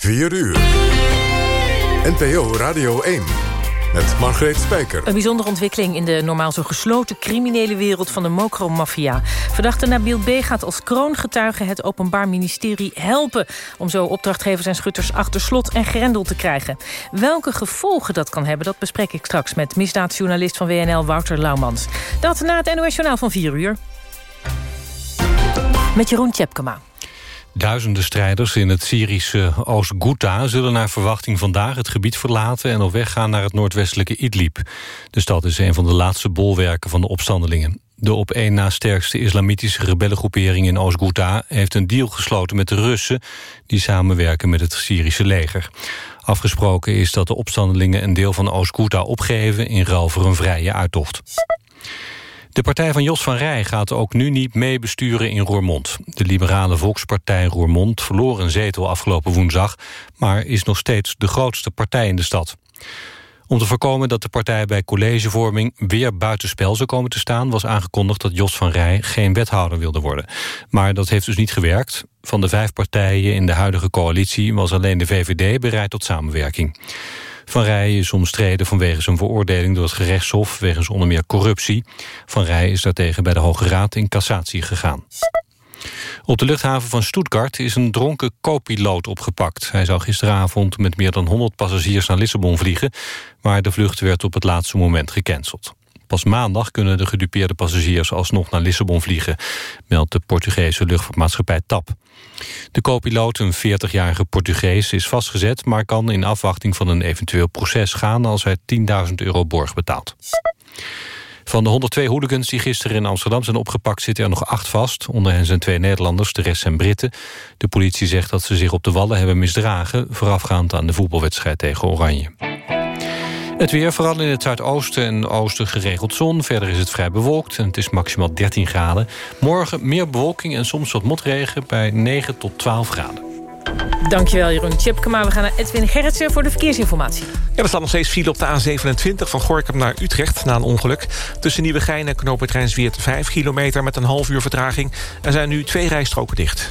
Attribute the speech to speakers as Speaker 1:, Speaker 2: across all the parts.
Speaker 1: 4 uur. NPO Radio 1 met Margreet Spijker.
Speaker 2: Een bijzondere ontwikkeling in de normaal zo gesloten criminele wereld van de mokromafia. Verdachte Nabil B. gaat als kroongetuige het Openbaar Ministerie helpen... om zo opdrachtgevers en schutters achter slot en grendel te krijgen. Welke gevolgen dat kan hebben, dat bespreek ik straks... met misdaadjournalist van WNL Wouter Laumans. Dat na het NOS Journaal van 4 uur. Met Jeroen Tjepkema.
Speaker 3: Duizenden strijders in het Syrische Oost-Ghouta... zullen naar verwachting vandaag het gebied verlaten... en op weg gaan naar het noordwestelijke Idlib. De stad is een van de laatste bolwerken van de opstandelingen. De op één na sterkste islamitische rebellengroepering in Oost-Ghouta... heeft een deal gesloten met de Russen... die samenwerken met het Syrische leger. Afgesproken is dat de opstandelingen een deel van Oost-Ghouta opgeven... in ruil voor een vrije uittocht. De partij van Jos van Rij gaat ook nu niet mee besturen in Roermond. De liberale Volkspartij Roermond verloor een zetel afgelopen woensdag... maar is nog steeds de grootste partij in de stad. Om te voorkomen dat de partij bij collegevorming weer buitenspel zou komen te staan... was aangekondigd dat Jos van Rij geen wethouder wilde worden. Maar dat heeft dus niet gewerkt. Van de vijf partijen in de huidige coalitie was alleen de VVD bereid tot samenwerking. Van Rij is omstreden vanwege zijn veroordeling door het gerechtshof... wegens onder meer corruptie. Van Rij is daartegen bij de Hoge Raad in cassatie gegaan. Op de luchthaven van Stuttgart is een dronken co-piloot opgepakt. Hij zou gisteravond met meer dan 100 passagiers naar Lissabon vliegen... maar de vlucht werd op het laatste moment gecanceld. Pas maandag kunnen de gedupeerde passagiers alsnog naar Lissabon vliegen... meldt de Portugese luchtvaartmaatschappij TAP. De co-piloot, een 40-jarige Portugees, is vastgezet... maar kan in afwachting van een eventueel proces gaan... als hij 10.000 euro borg betaalt. Van de 102 hooligans die gisteren in Amsterdam zijn opgepakt... zitten er nog acht vast. Onder hen zijn twee Nederlanders, de rest zijn Britten. De politie zegt dat ze zich op de Wallen hebben misdragen... voorafgaand aan de voetbalwedstrijd tegen Oranje. Het weer, vooral in het zuidoosten en oosten geregeld zon. Verder is het vrij bewolkt en het is maximaal 13 graden. Morgen meer bewolking en soms wat motregen bij 9 tot 12 graden.
Speaker 2: Dankjewel Jeroen Tjepkema. We gaan naar Edwin Gerritsen voor de verkeersinformatie.
Speaker 4: Ja, er staat nog steeds file op de A27 van Gorkum naar Utrecht... na een ongeluk. Tussen Nieuwegein en Knoopert Rijnsweert 5 kilometer... met een half uur vertraging. Er zijn nu twee rijstroken dicht.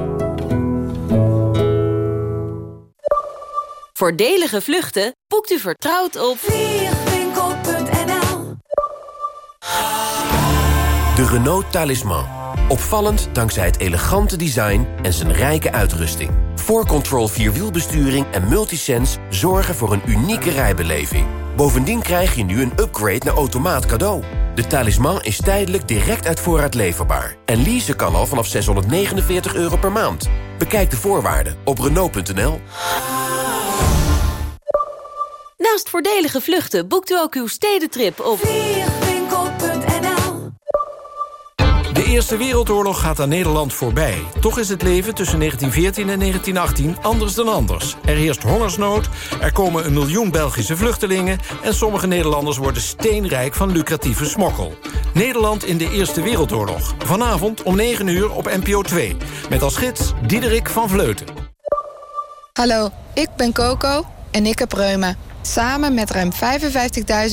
Speaker 5: Voordelige vluchten boekt u vertrouwd op
Speaker 6: vliegwinkel.nl De Renault Talisman. Opvallend dankzij het elegante design en zijn rijke uitrusting. 4Control Vierwielbesturing en Multisense zorgen voor een unieke rijbeleving. Bovendien krijg je nu een upgrade naar automaat cadeau. De talisman is tijdelijk direct uit voorraad leverbaar. En leasen kan al vanaf 649 euro per maand. Bekijk de voorwaarden op Renault.nl.
Speaker 5: Naast voordelige vluchten boekt u ook uw stedentrip op
Speaker 6: vliegwinkel.nl
Speaker 7: De Eerste Wereldoorlog gaat aan Nederland voorbij. Toch is het leven tussen 1914 en 1918 anders dan anders. Er heerst hongersnood, er komen een miljoen Belgische vluchtelingen... en sommige Nederlanders worden steenrijk van lucratieve smokkel. Nederland in de Eerste Wereldoorlog. Vanavond om 9 uur op NPO 2. Met als gids Diederik van Vleuten.
Speaker 8: Hallo, ik ben Coco en ik heb reuma. Samen met ruim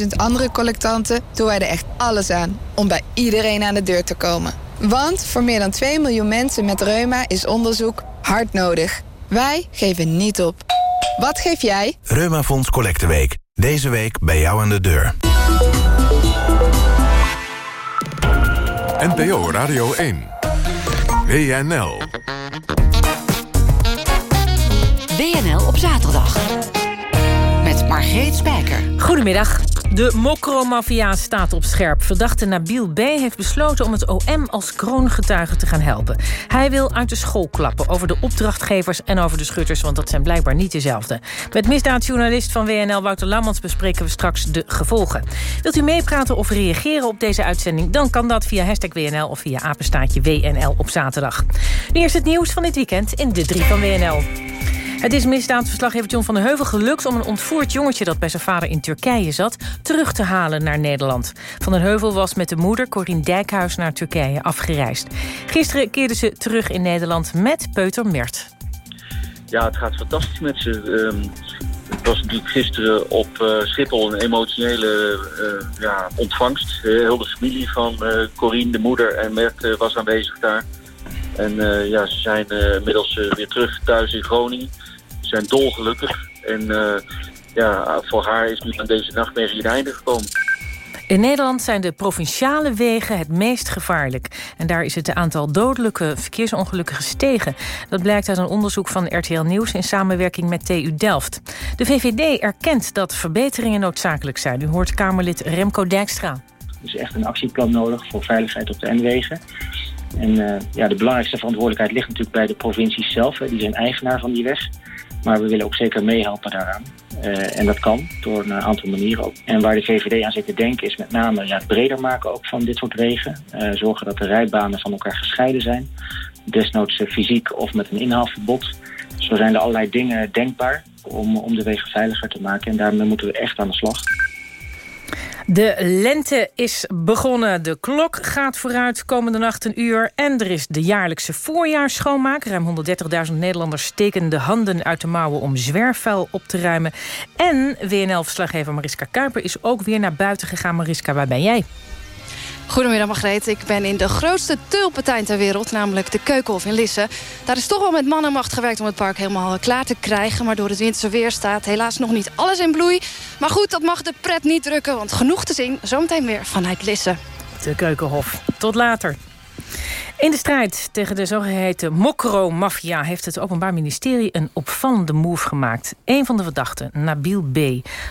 Speaker 8: 55.000 andere collectanten doen wij er echt alles aan... om bij iedereen aan de deur te komen. Want voor meer dan 2 miljoen mensen met reuma is onderzoek hard nodig. Wij geven niet op. Wat geef jij?
Speaker 9: Reumafonds Collecteweek. Deze week bij jou aan de deur.
Speaker 1: NPO Radio 1. WNL.
Speaker 10: WNL op zaterdag. Margreet Spijker.
Speaker 2: Goedemiddag. De mokromafia staat op scherp. Verdachte Nabil B. heeft besloten om het OM als kroongetuige te gaan helpen. Hij wil uit de school klappen over de opdrachtgevers en over de schutters... want dat zijn blijkbaar niet dezelfde. Met misdaadjournalist van WNL Wouter Lammans bespreken we straks de gevolgen. Wilt u meepraten of reageren op deze uitzending? Dan kan dat via hashtag WNL of via apenstaatje WNL op zaterdag. Nu eerst het nieuws van dit weekend in de 3 van WNL. Het is misdaadverslaggever John van der Heuvel gelukt... om een ontvoerd jongetje dat bij zijn vader in Turkije zat... terug te halen naar Nederland. Van der Heuvel was met de moeder Corine Dijkhuis naar Turkije afgereisd. Gisteren keerde ze terug in Nederland met Peuter Mert.
Speaker 11: Ja, het gaat fantastisch met ze. Um, het was natuurlijk gisteren op uh, Schiphol een emotionele uh, ja, ontvangst. heel de familie van uh, Corine, de moeder en Mert was aanwezig daar. En ja, ze zijn inmiddels weer terug thuis in Groningen zijn dolgelukkig. En uh, ja, voor haar is nu aan deze nachtmerrie een einde gekomen.
Speaker 2: In Nederland zijn de provinciale wegen het meest gevaarlijk. En daar is het aantal dodelijke verkeersongelukken gestegen. Dat blijkt uit een onderzoek van RTL Nieuws... in samenwerking met TU Delft. De VVD erkent dat verbeteringen noodzakelijk zijn. U hoort Kamerlid Remco Dijkstra. Er
Speaker 12: is echt een actieplan nodig voor veiligheid op de N-wegen. En uh, ja, de belangrijkste verantwoordelijkheid ligt natuurlijk bij de provincies zelf. Die zijn eigenaar van die weg. Maar we willen ook zeker meehelpen daaraan. Uh, en dat kan door een aantal manieren ook. En waar de VVD aan zit te denken is met name ja, het breder maken ook van dit soort wegen. Uh, zorgen dat de rijbanen van elkaar gescheiden zijn. Desnoods fysiek of met een inhaalverbod. Zo zijn er allerlei dingen denkbaar om, om de wegen veiliger te maken. En daarmee moeten we echt aan de slag.
Speaker 2: De lente is begonnen. De klok gaat vooruit komende nacht een uur. En er is de jaarlijkse voorjaarsschoonmaak. Ruim 130.000 Nederlanders steken de handen uit de mouwen... om zwerfvuil op te ruimen. En WNL-verslaggever Mariska Kuiper is ook weer naar buiten gegaan. Mariska, waar ben jij?
Speaker 13: Goedemiddag Margreet. Ik ben in de grootste tulpentuin ter wereld, namelijk de Keukenhof in Lisse. Daar is toch wel met man en macht gewerkt om het park helemaal klaar te krijgen. Maar door het winterse weer staat helaas nog niet alles in bloei. Maar goed, dat mag de pret niet drukken, want genoeg te zien. Zometeen weer vanuit Lisse.
Speaker 2: De Keukenhof. Tot later. In de strijd tegen de zogeheten mokro-maffia... heeft het Openbaar Ministerie een opvallende move gemaakt. Een van de verdachten, Nabil B.,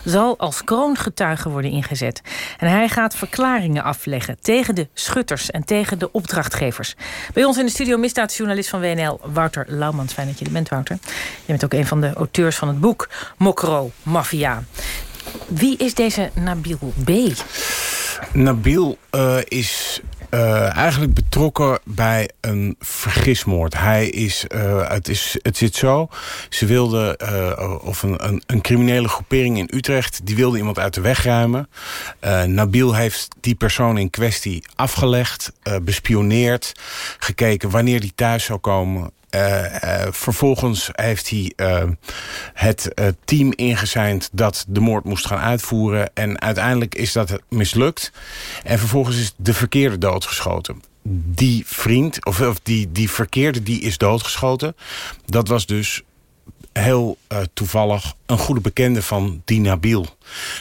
Speaker 2: zal als kroongetuige worden ingezet. En hij gaat verklaringen afleggen tegen de schutters... en tegen de opdrachtgevers. Bij ons in de studio misdaadjournalist van WNL... Wouter Laumans. Fijn dat je er bent, Wouter. Je bent ook een van de auteurs van het boek Mokro-maffia. Wie is deze Nabil B.?
Speaker 14: Nabil uh, is uh, eigenlijk betrokken bij een vergismoord. Hij is, uh, het, is, het zit zo, ze wilden, uh, of een, een, een, criminele groepering in Utrecht... die wilde iemand uit de weg ruimen. Nabil heeft die persoon in kwestie afgelegd, bespioneerd... gekeken wanneer die thuis zou komen... Uh, uh, vervolgens heeft hij uh, het team ingezeind dat de moord moest gaan uitvoeren. En uiteindelijk is dat mislukt. En vervolgens is de verkeerde doodgeschoten. Die vriend, of, of die, die verkeerde, die is doodgeschoten. Dat was dus heel uh, toevallig een goede bekende van Dinabiel.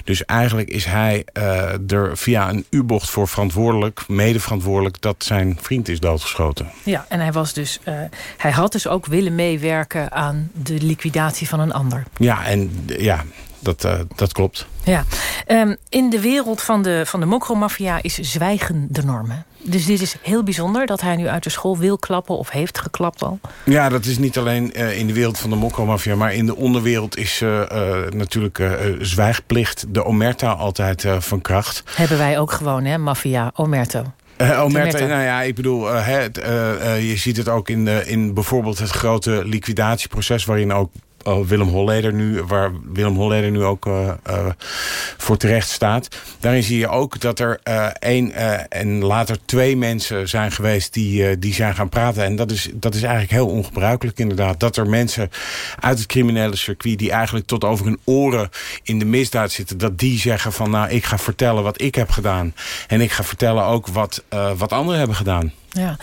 Speaker 14: Dus eigenlijk is hij uh, er via een U-bocht voor verantwoordelijk... mede verantwoordelijk dat zijn vriend is doodgeschoten.
Speaker 2: Ja, en hij, was dus, uh, hij had dus ook willen meewerken aan de liquidatie van een ander.
Speaker 14: Ja, en ja, dat, uh, dat klopt.
Speaker 2: Ja. Um, in de wereld van de, van de mokromafia is zwijgen de norm. Dus dit is heel bijzonder dat hij nu uit de school wil klappen... of heeft geklapt al.
Speaker 14: Ja, dat is niet alleen uh, in de wereld van de mokromafia... maar in de onderwereld is uh, natuurlijk zwijgplicht, de omerta, altijd van kracht.
Speaker 2: Hebben wij ook gewoon, hè, maffia, omerto.
Speaker 14: Uh, Omerta, nou ja, ik bedoel, uh, het, uh, je ziet het ook in, in bijvoorbeeld het grote liquidatieproces... waarin ook Willem Holleder nu, waar Willem Holleder nu ook uh, uh, voor terecht staat. Daarin zie je ook dat er één en later twee mensen zijn geweest die, die zijn gaan praten. En dat is, dat is eigenlijk heel ongebruikelijk inderdaad. Dat er mensen uit het criminele circuit die eigenlijk tot over hun oren in de misdaad zitten. Dat die zeggen van nou ik ga vertellen wat ik heb gedaan. En ik ga vertellen ook wat, wat anderen hebben gedaan.
Speaker 2: Ja.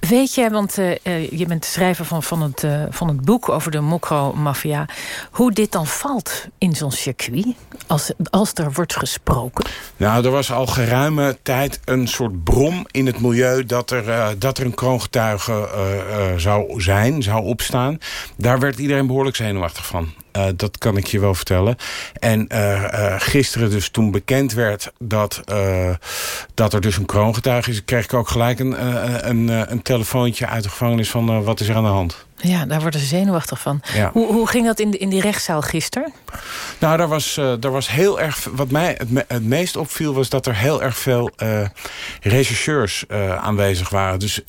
Speaker 2: Weet je, want uh, je bent de schrijver van, van, het, uh, van het boek over de mokro-maffia... hoe dit dan valt in zo'n circuit, als, als er wordt gesproken?
Speaker 14: Nou, er was al geruime tijd een soort brom in het milieu... dat er, dat er een kroongetuige zou zijn, zou opstaan. Daar werd iedereen behoorlijk zenuwachtig van. Uh, dat kan ik je wel vertellen. En uh, uh, gisteren dus toen bekend werd dat, dat er dus een kroongetuige is... kreeg ik ook gelijk een, een, een telefoontje uit de gevangenis van wat is er aan de hand.
Speaker 2: Ja, daar worden ze zenuwachtig van.
Speaker 14: Ja.
Speaker 2: Hoe, hoe ging dat in, de, in die rechtszaal gisteren?
Speaker 14: Nou, daar was, uh, daar was heel erg... Wat mij het, me, het, meest opviel was dat er heel erg veel uh, rechercheurs uh, aanwezig waren. Dus,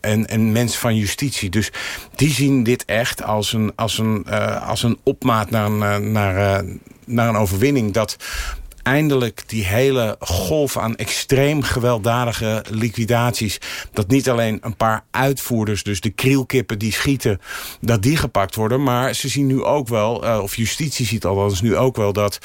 Speaker 14: en, en mensen van justitie. Dus die zien dit echt als een, als een, als een opmaat naar een, naar, naar een overwinning. Dat eindelijk die hele golf aan extreem gewelddadige liquidaties... dat niet alleen een paar uitvoerders, dus de krielkippen die schieten... dat die gepakt worden, maar ze zien nu ook wel... Uh, of justitie ziet althans nu ook wel dat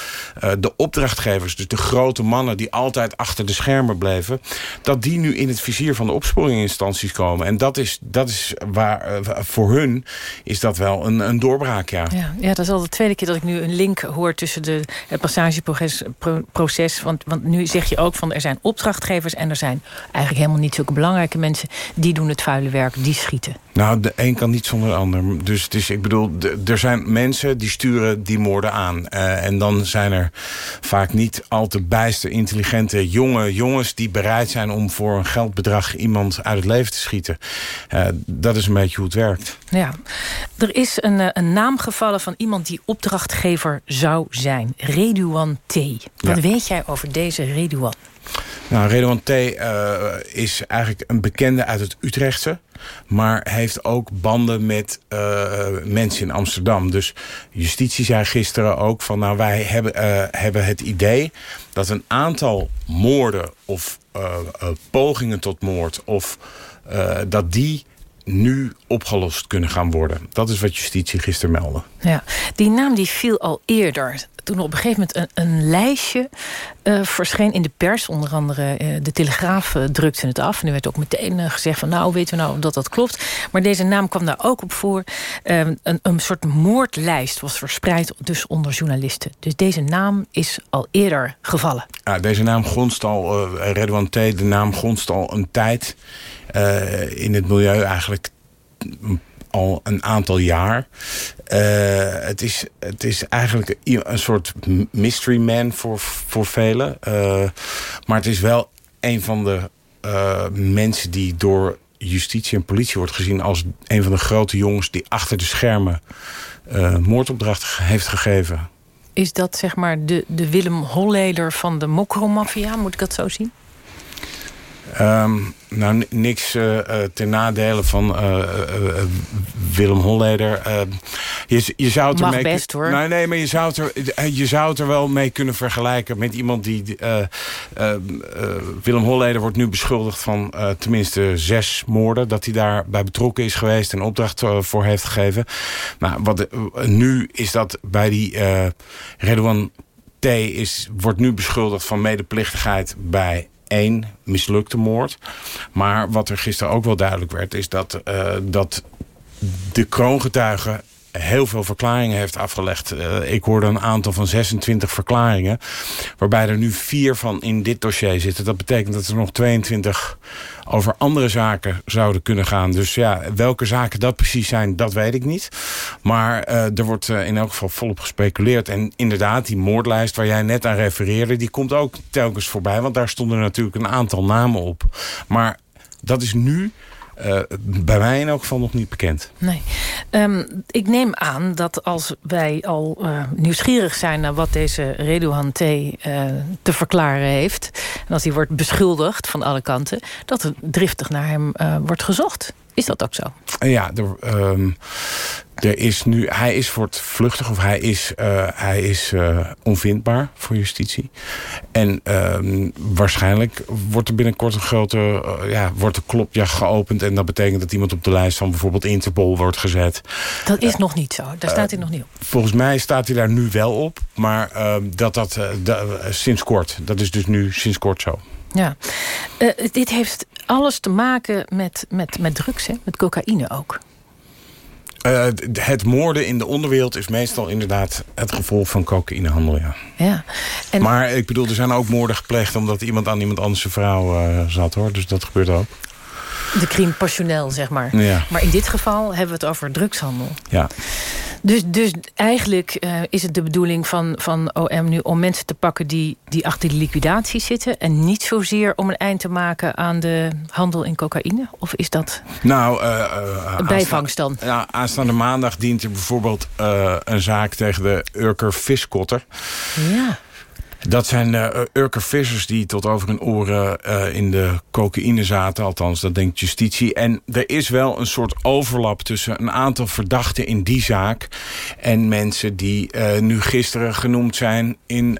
Speaker 14: uh, de opdrachtgevers... dus de grote mannen die altijd achter de schermen bleven... dat die nu in het vizier van de opsporinginstanties komen. En dat is, dat is waar, uh, voor hun is dat wel een, een doorbraak, ja.
Speaker 2: ja. Ja, dat is al de tweede keer dat ik nu een link hoor... tussen de, het passageproces proces. Want, want nu zeg je ook van er zijn opdrachtgevers... en er zijn eigenlijk helemaal niet zulke belangrijke mensen... die doen het vuile werk, die schieten.
Speaker 14: Nou, de een kan niet zonder de ander. Dus is, ik bedoel, er zijn mensen die sturen die moorden aan. Uh, en dan zijn er vaak niet al te bijster intelligente jonge jongens... die bereid zijn om voor een geldbedrag iemand uit het leven te schieten. Uh, dat is een beetje hoe het werkt.
Speaker 2: Ja, er is een, een naam gevallen van iemand die opdrachtgever zou zijn. Redouan T. Wat ja. weet jij over deze Redouan?
Speaker 14: Nou, Redouan T. Uh, is eigenlijk een bekende uit het Utrechtse. Maar heeft ook banden met uh, mensen in Amsterdam. Dus justitie zei gisteren ook van... nou, wij hebben, uh, hebben het idee dat een aantal moorden... of pogingen tot moord... of dat die nu opgelost kunnen gaan worden. Dat is wat justitie gisteren meldde.
Speaker 2: Ja, die naam die viel al eerder. Toen op een gegeven moment een, een lijstje uh, verscheen in de pers. Onder andere uh, de Telegraaf uh, drukte het af. En er werd ook meteen gezegd van nou weten we nou dat dat klopt. Maar deze naam kwam daar ook op voor. een, een soort moordlijst was verspreid dus onder journalisten. Dus deze naam is al eerder gevallen.
Speaker 14: Ja, deze naam gonst al, Redouan T. De naam gonst al een tijd in het milieu eigenlijk al een aantal jaar. Uh, het, is, het is eigenlijk een soort mystery man voor, voor velen. Uh, maar het is wel een van de uh, mensen die door justitie en politie wordt gezien... als een van de grote jongens die achter de schermen moordopdrachten heeft gegeven.
Speaker 2: Is dat zeg maar de, de Willem Holleder van de mokromafia? Moet ik dat zo zien?
Speaker 14: Um, nou, niks uh, uh, ten nadele van uh, Willem Holleder. je, je zou het
Speaker 2: Mag
Speaker 14: ermee
Speaker 2: best, hoor.
Speaker 14: Nee, nee, maar je zou, het er, je zou het er wel mee kunnen vergelijken met iemand die... Willem Holleder wordt nu beschuldigd van tenminste zes moorden. Dat hij daarbij betrokken is geweest en opdracht voor heeft gegeven. Nou, wat, nu is dat bij die Redouan T. Is, wordt nu beschuldigd van medeplichtigheid bij één mislukte moord. Maar wat er gisteren ook wel duidelijk werd... is dat, uh, dat de kroongetuige heel veel verklaringen heeft afgelegd. Uh, ik hoorde een aantal van 26 verklaringen... waarbij er nu vier van in dit dossier zitten. Dat betekent dat er nog 22 over andere zaken zouden kunnen gaan. Dus ja, welke zaken dat precies zijn, dat weet ik niet. Maar uh, er wordt uh, in elk geval volop gespeculeerd. En inderdaad, die moordlijst waar jij net aan refereerde... die komt ook telkens voorbij, want daar stonden natuurlijk een aantal namen op. Maar dat is nu uh, bij mij in elk geval nog niet bekend.
Speaker 2: Nee. Um, ik neem aan dat als wij al uh, nieuwsgierig zijn... naar wat deze Redouan T. Uh, te verklaren heeft... en als hij wordt beschuldigd van alle kanten... dat er driftig naar hem wordt gezocht. Is dat ook zo?
Speaker 14: Ja, er, um, er is nu, hij is voortvluchtig of hij is, uh, hij is uh, onvindbaar voor justitie. En um, waarschijnlijk wordt er binnenkort een grote uh, ja, wordt de klopjacht geopend. En dat betekent dat iemand op de lijst van bijvoorbeeld Interpol wordt gezet.
Speaker 2: Dat is nog niet zo. Daar staat hij nog niet op.
Speaker 14: Volgens mij staat hij daar nu wel op. Maar dat dat sinds kort. Dat is dus nu sinds kort zo.
Speaker 2: Ja, uh, dit heeft alles te maken met, met, met drugs, hè? met cocaïne ook.
Speaker 14: Uh, het moorden in de onderwereld is meestal inderdaad het gevolg van cocaïnehandel, ja.
Speaker 2: ja.
Speaker 14: En... Maar ik bedoel, er zijn ook moorden gepleegd omdat iemand aan iemand anders vrouw uh, zat, hoor. Dus dat gebeurt ook.
Speaker 2: De crime passionnel, zeg maar.
Speaker 14: Ja.
Speaker 2: Maar in dit geval hebben we het over drugshandel.
Speaker 14: Ja.
Speaker 2: Dus, dus eigenlijk uh, is het de bedoeling van, van OM nu om mensen te pakken die, die achter de liquidatie zitten... en niet zozeer om een eind te maken aan de handel in cocaïne? Of is dat
Speaker 14: nou, uh,
Speaker 2: een bijvangst dan?
Speaker 14: Ja, aanstaande maandag dient er bijvoorbeeld een zaak tegen de Urker Viskotter.
Speaker 2: Ja.
Speaker 14: Dat zijn uh, Urker vissers die tot over hun oren uh, in de cocaïne zaten. Althans, dat denkt justitie. En er is wel een soort overlap tussen een aantal verdachten in die zaak... en mensen die uh, nu gisteren genoemd zijn in,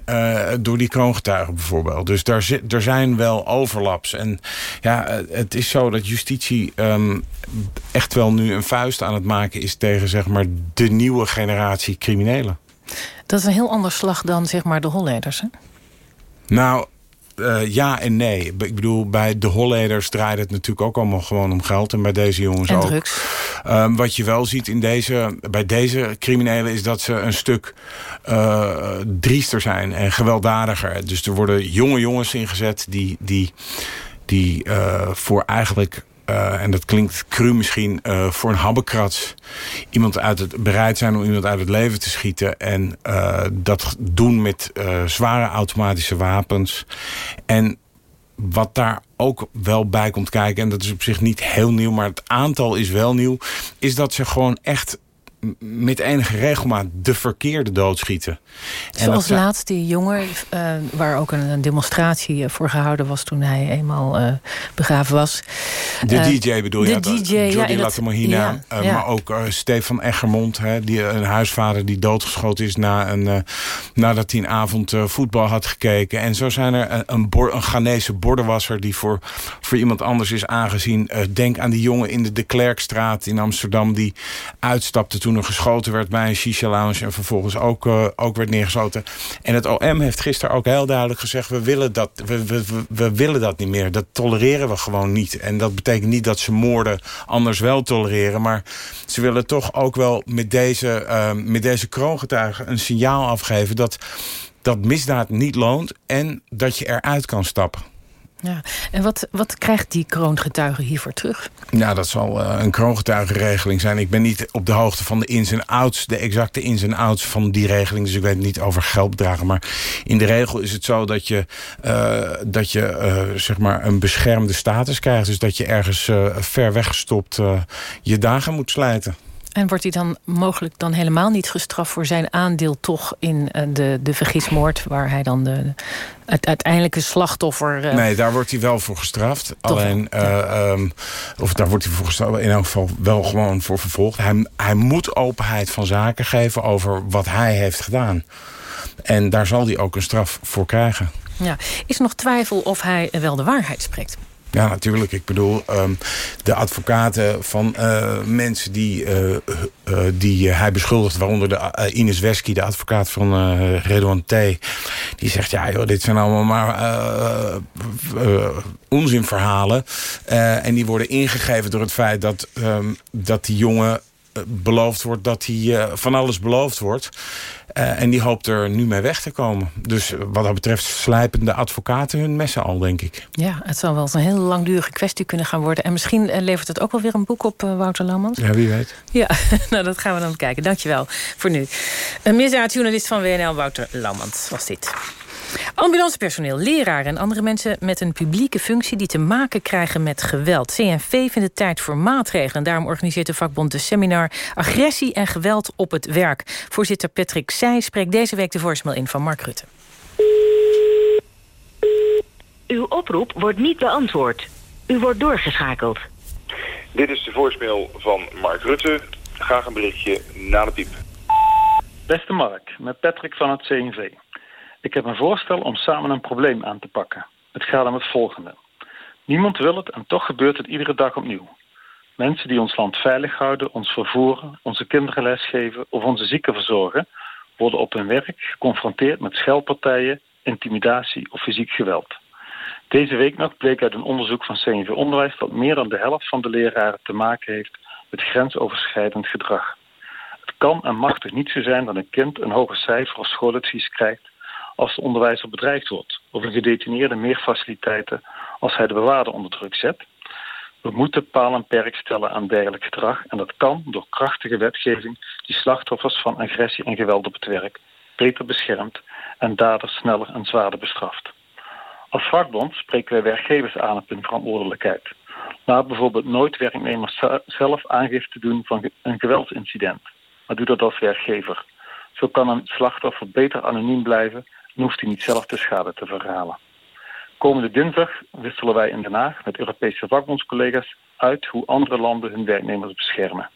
Speaker 14: door die kroongetuigen bijvoorbeeld. Dus daar, zit, er zijn wel overlaps. En ja, het is zo dat justitie um, echt wel nu een vuist aan het maken is... tegen zeg maar, de nieuwe generatie criminelen.
Speaker 2: Dat is een heel ander slag dan zeg maar de Holleders, hè?
Speaker 14: Nou, uh, ja en nee. Ik bedoel, bij de Holleders draait het natuurlijk ook allemaal gewoon om geld. En bij deze jongens
Speaker 2: en
Speaker 14: ook.
Speaker 2: drugs.
Speaker 14: Um, wat je wel ziet in deze, bij deze criminelen is dat ze een stuk uh, driester zijn en gewelddadiger. Dus er worden jonge jongens ingezet die, die, die uh, voor eigenlijk uh, en dat klinkt cru misschien, uh, voor een habbekrats iemand uit het, bereid zijn om iemand uit het leven te schieten. En uh, dat doen met zware automatische wapens. En wat daar ook wel bij komt kijken, en dat is op zich niet heel nieuw, maar het aantal is wel nieuw, is dat ze gewoon echt met enige regelmaat de verkeerde doodschieten.
Speaker 2: Zoals dat... laatst die jongen, uh, waar ook een, demonstratie voor gehouden was... toen hij eenmaal uh, begraven was.
Speaker 14: De uh, DJ bedoel je?
Speaker 2: De DJ,
Speaker 14: Jordi
Speaker 2: ja.
Speaker 14: Latamahina, ja, ja. maar ook Stefan Eggermond... Hè, die, een huisvader die doodgeschoten is na een, nadat hij een avond voetbal had gekeken. En zo zijn er een, een, bor, een Ghanese bordenwasser... die voor, voor iemand anders is aangezien. denk aan die jongen in de De Klerkstraat in Amsterdam... die uitstapte toen toen geschoten werd bij een shisha-lounge... en vervolgens ook, uh, ook werd neergeschoten. En het OM heeft gisteren ook heel duidelijk gezegd... we willen, dat, we, we, we willen dat niet meer. Dat tolereren we gewoon niet. En dat betekent niet dat ze moorden anders wel tolereren... maar ze willen toch ook wel met deze, uh, met deze kroongetuigen een signaal afgeven... dat dat misdaad niet loont en dat je eruit kan stappen.
Speaker 2: Ja, en wat, wat krijgt die kroongetuige hiervoor terug?
Speaker 14: Ja, dat zal uh, een kroongetuigenregeling zijn. Ik ben niet op de hoogte van de ins en outs, de exacte ins en outs van die regeling. Dus ik weet niet over geldbedragen. Maar in de regel is het zo dat je, uh, dat je uh, zeg maar een beschermde status krijgt. Dus dat je ergens ver weggestopt je dagen moet slijten.
Speaker 2: En wordt hij dan mogelijk dan helemaal niet gestraft voor zijn aandeel toch in de, de vergismoord, waar hij dan de, het uiteindelijke slachtoffer... Uh,
Speaker 14: nee, daar wordt hij wel voor gestraft. Alleen, ja. uh, um, of daar wordt hij voor gestraft, in elk geval wel gewoon voor vervolgd. Hij, hij moet openheid van zaken geven over wat hij heeft gedaan. En daar zal hij ook een straf voor krijgen.
Speaker 2: Ja. Is er nog twijfel of hij wel de waarheid spreekt?
Speaker 14: Ja, natuurlijk. Ik bedoel, um, de advocaten van uh, mensen die, uh, uh, die hij beschuldigt... waaronder de, Ines Wesky, de advocaat van uh, Redouan T... die zegt, ja joh, dit zijn allemaal maar onzinverhalen. en die worden ingegeven door het feit dat, um, dat die jongen beloofd wordt... dat hij van alles beloofd wordt... Uh, en die hoopt er nu mee weg te komen. Dus wat dat betreft slijpen de advocaten hun messen al, denk ik.
Speaker 2: Ja, het zal wel eens een heel langdurige kwestie kunnen gaan worden. En misschien uh, levert het ook wel weer een boek op, Wouter Lammans.
Speaker 14: Ja, wie weet.
Speaker 2: Ja, nou dat gaan we dan bekijken. Dankjewel voor nu. Een misdaadjournalist van WNL, Wouter Lammans, was dit. Ambulancepersoneel, leraren en andere mensen met een publieke functie... die te maken krijgen met geweld. CNV vindt het tijd voor maatregelen. Daarom organiseert de vakbond de seminar Agressie en geweld op het werk. Voorzitter Patrick Seij spreekt deze week de voorsmail in van Mark Rutte.
Speaker 10: Uw oproep wordt niet beantwoord. U wordt doorgeschakeld.
Speaker 15: Dit is de voorspel van Mark Rutte. Graag een berichtje na de piep.
Speaker 16: Beste Mark, met Patrick van het CNV. Ik heb een voorstel om samen een probleem aan te pakken. Het gaat om het volgende. Niemand wil het en toch gebeurt het iedere dag opnieuw. Mensen die ons land veilig houden, ons vervoeren, onze kinderen lesgeven of onze zieken verzorgen, worden op hun werk geconfronteerd met scheldpartijen, intimidatie of fysiek geweld. Deze week nog bleek uit een onderzoek van CNV Onderwijs dat meer dan de helft van de leraren te maken heeft met grensoverschrijdend gedrag. Het kan en mag toch niet zo zijn dat een kind een hoger cijfer of schooladvies krijgt als de onderwijzer bedreigd wordt. Of een gedetineerde meer faciliteiten als hij de bewaarder onder druk zet. We moeten paal en perk stellen aan dergelijk gedrag en dat kan door krachtige wetgeving die slachtoffers van agressie en geweld op het werk beter beschermt en daders sneller en zwaarder bestraft. Als vakbond spreken wij werkgevers aan op hun verantwoordelijkheid. Laat bijvoorbeeld nooit werknemers zelf aangifte doen van een geweldsincident, maar doe dat als werkgever. Zo kan een slachtoffer beter anoniem blijven en hoeft hij niet zelf de schade te verhalen. Komende dinsdag wisselen wij in Den Haag met Europese vakbondscollega's uit hoe andere landen hun werknemers beschermen.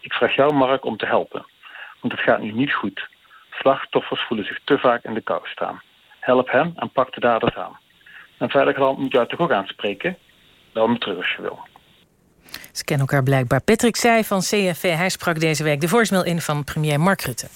Speaker 16: Ik vraag jou, Mark, om te helpen. Want het gaat nu niet goed. Slachtoffers voelen zich te vaak in de kou staan. Help hen en pak de daders aan. Een veilig land moet jou toch ook aanspreken? Wel me terug als je wil.
Speaker 17: Ze kennen elkaar blijkbaar. Patrick Seij van CFV, hij sprak deze week de voorsmail in van premier Mark Rutte.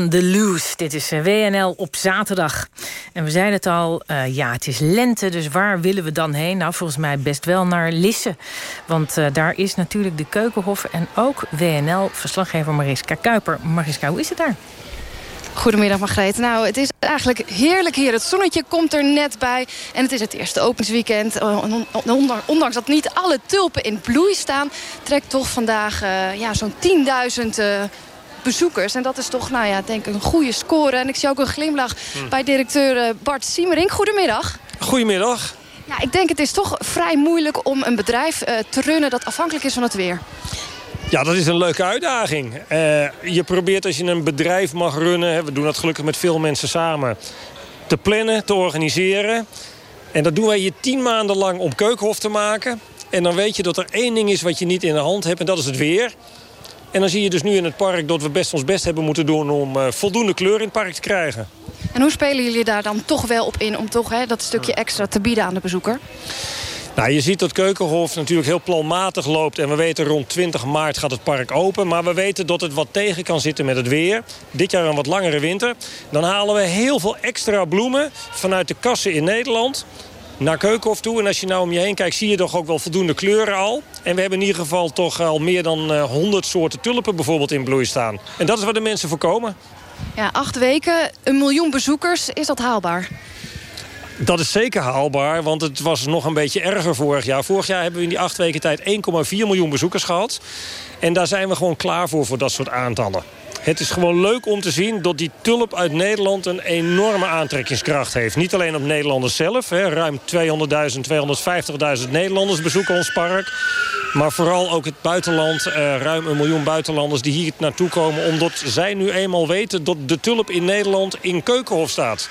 Speaker 2: On the.
Speaker 17: Dit is eh, WNL op zaterdag. En we zeiden het al, eh, ja, het is lente, dus waar willen we dan heen? Nou, volgens mij best wel naar Lisse. Want eh, daar is natuurlijk de Keukenhof en ook WNL-verslaggever Mariska Kuiper. Mariska, hoe is het daar?
Speaker 13: Goedemiddag Margreet. Nou, het is eigenlijk heerlijk hier. Het zonnetje komt er net bij. En het is het eerste openingsweekend. Ondanks dat niet alle tulpen in bloei staan... trekt toch vandaag ja, zo'n 10.000 uh, bezoekers. En dat is toch, nou ja, denk ik een goede score. En ik zie ook een glimlach hm. bij directeur Bart Siemering. Goedemiddag.
Speaker 18: Goedemiddag.
Speaker 13: Ja, ik denk het is toch vrij moeilijk om een bedrijf te runnen... dat afhankelijk is van het weer.
Speaker 18: Ja, dat is een leuke uitdaging. Uh, je probeert als je een bedrijf mag runnen... we doen dat gelukkig met veel mensen samen... te plannen, te organiseren. En dat doen wij je tien maanden lang om Keukenhof te maken. En dan weet je dat er één ding is wat je niet in de hand hebt... en dat is het weer. En dan zie je dus nu in het park dat we best ons best hebben moeten doen... om uh, voldoende kleur in het park te krijgen.
Speaker 13: En hoe spelen jullie daar dan toch wel op in... om toch hè, dat stukje extra te bieden aan de bezoeker?
Speaker 18: Nou, je ziet dat Keukenhof natuurlijk heel planmatig loopt. En we weten rond 20 maart gaat het park open. Maar we weten dat het wat tegen kan zitten met het weer. Dit jaar een wat langere winter. Dan halen we heel veel extra bloemen vanuit de kassen in Nederland naar Keukenhof toe. En als je nou om je heen kijkt, zie je toch ook wel voldoende kleuren al. En we hebben in ieder geval toch al meer dan 100 eh, soorten tulpen bijvoorbeeld in bloei staan. En dat is waar de mensen voor komen.
Speaker 13: Ja, acht weken, een miljoen bezoekers. Is dat haalbaar?
Speaker 18: Dat is zeker haalbaar, want het was nog een beetje erger vorig jaar. Vorig jaar hebben we in die acht weken tijd 1,4 miljoen bezoekers gehad. En daar zijn we gewoon klaar voor, voor dat soort aantallen. Het is gewoon leuk om te zien dat die tulp uit Nederland een enorme aantrekkingskracht heeft. Niet alleen op Nederlanders zelf. Hè. Ruim 200.000, 250.000 Nederlanders bezoeken ons park. Maar vooral ook het buitenland. Eh, ruim een miljoen buitenlanders die hier naartoe komen. Omdat zij nu eenmaal weten dat de tulp in Nederland in Keukenhof staat.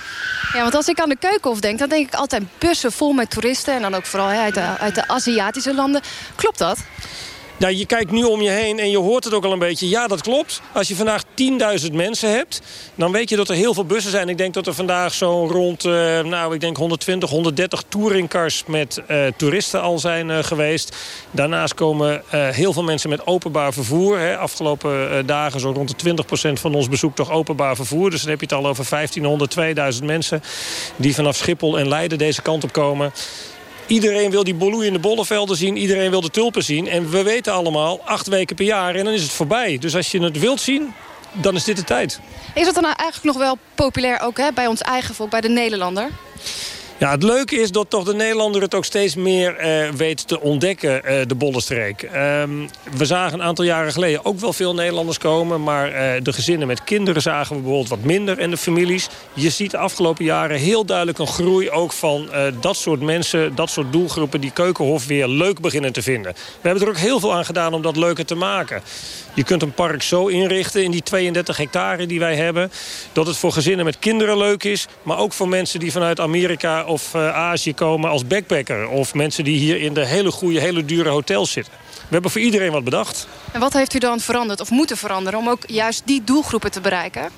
Speaker 13: Ja, want als ik aan de Keukenhof denk, dan denk ik altijd bussen vol met toeristen. En dan ook vooral uit, de, uit de Aziatische landen. Klopt dat?
Speaker 18: Nou, je kijkt nu om je heen en je hoort het ook al een beetje. Ja, dat klopt. Als je vandaag 10.000 mensen hebt, dan weet je dat er heel veel bussen zijn. Ik denk dat er vandaag zo rond, uh, nou, ik denk 120, 130 touringcars met uh, toeristen al zijn uh, geweest. Daarnaast komen heel veel mensen met openbaar vervoer. Hè. Afgelopen dagen zo rond de 20% van ons bezoek toch openbaar vervoer. Dus dan heb je het al over 1500, 2000 mensen die vanaf Schiphol en Leiden deze kant op komen. Iedereen wil die bloeiende bollevelden zien. Iedereen wil de tulpen zien. En we weten allemaal, acht weken per jaar en dan is het voorbij. Dus als je het wilt zien, dan is dit de tijd.
Speaker 13: Is dat dan nou eigenlijk nog wel populair ook hè, bij ons eigen volk, bij de Nederlander?
Speaker 18: Ja, het leuke is dat toch de Nederlander het ook steeds meer uh, weet te ontdekken, uh, de Bollenstreek. Um, we zagen een aantal jaren geleden ook wel veel Nederlanders komen... maar uh, de gezinnen met kinderen zagen we bijvoorbeeld wat minder en de families. Je ziet de afgelopen jaren heel duidelijk een groei ook van dat soort mensen... dat soort doelgroepen die Keukenhof weer leuk beginnen te vinden. We hebben er ook heel veel aan gedaan om dat leuker te maken. Je kunt een park zo inrichten in die 32 hectare die wij hebben... dat het voor gezinnen met kinderen leuk is... maar ook voor mensen die vanuit Amerika of uh, Azië komen als backpacker... of mensen die hier in de hele goede, hele dure hotels zitten. We hebben voor iedereen wat bedacht.
Speaker 13: En wat heeft u dan veranderd of moeten veranderen... om ook juist die doelgroepen te bereiken?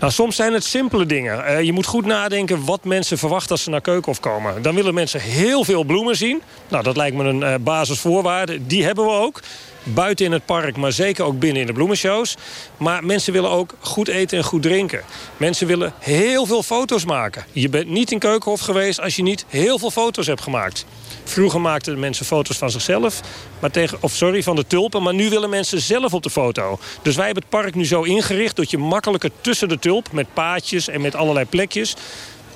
Speaker 18: Nou, soms zijn het simpele dingen. Uh, je moet goed nadenken wat mensen verwachten als ze naar Keukenhof komen. Dan willen mensen heel veel bloemen zien. Nou, dat lijkt me een uh, basisvoorwaarde. Die hebben we ook buiten in het park, maar zeker ook binnen in de bloemenshows. Maar mensen willen ook goed eten en goed drinken. Mensen willen heel veel foto's maken. Je bent niet in Keukenhof geweest als je niet heel veel foto's hebt gemaakt. Vroeger maakten mensen foto's van zichzelf, maar tegen, of sorry, van de tulpen. Maar nu willen mensen zelf op de foto. Dus wij hebben het park nu zo ingericht dat je makkelijker tussen de tulp... met paadjes en met allerlei plekjes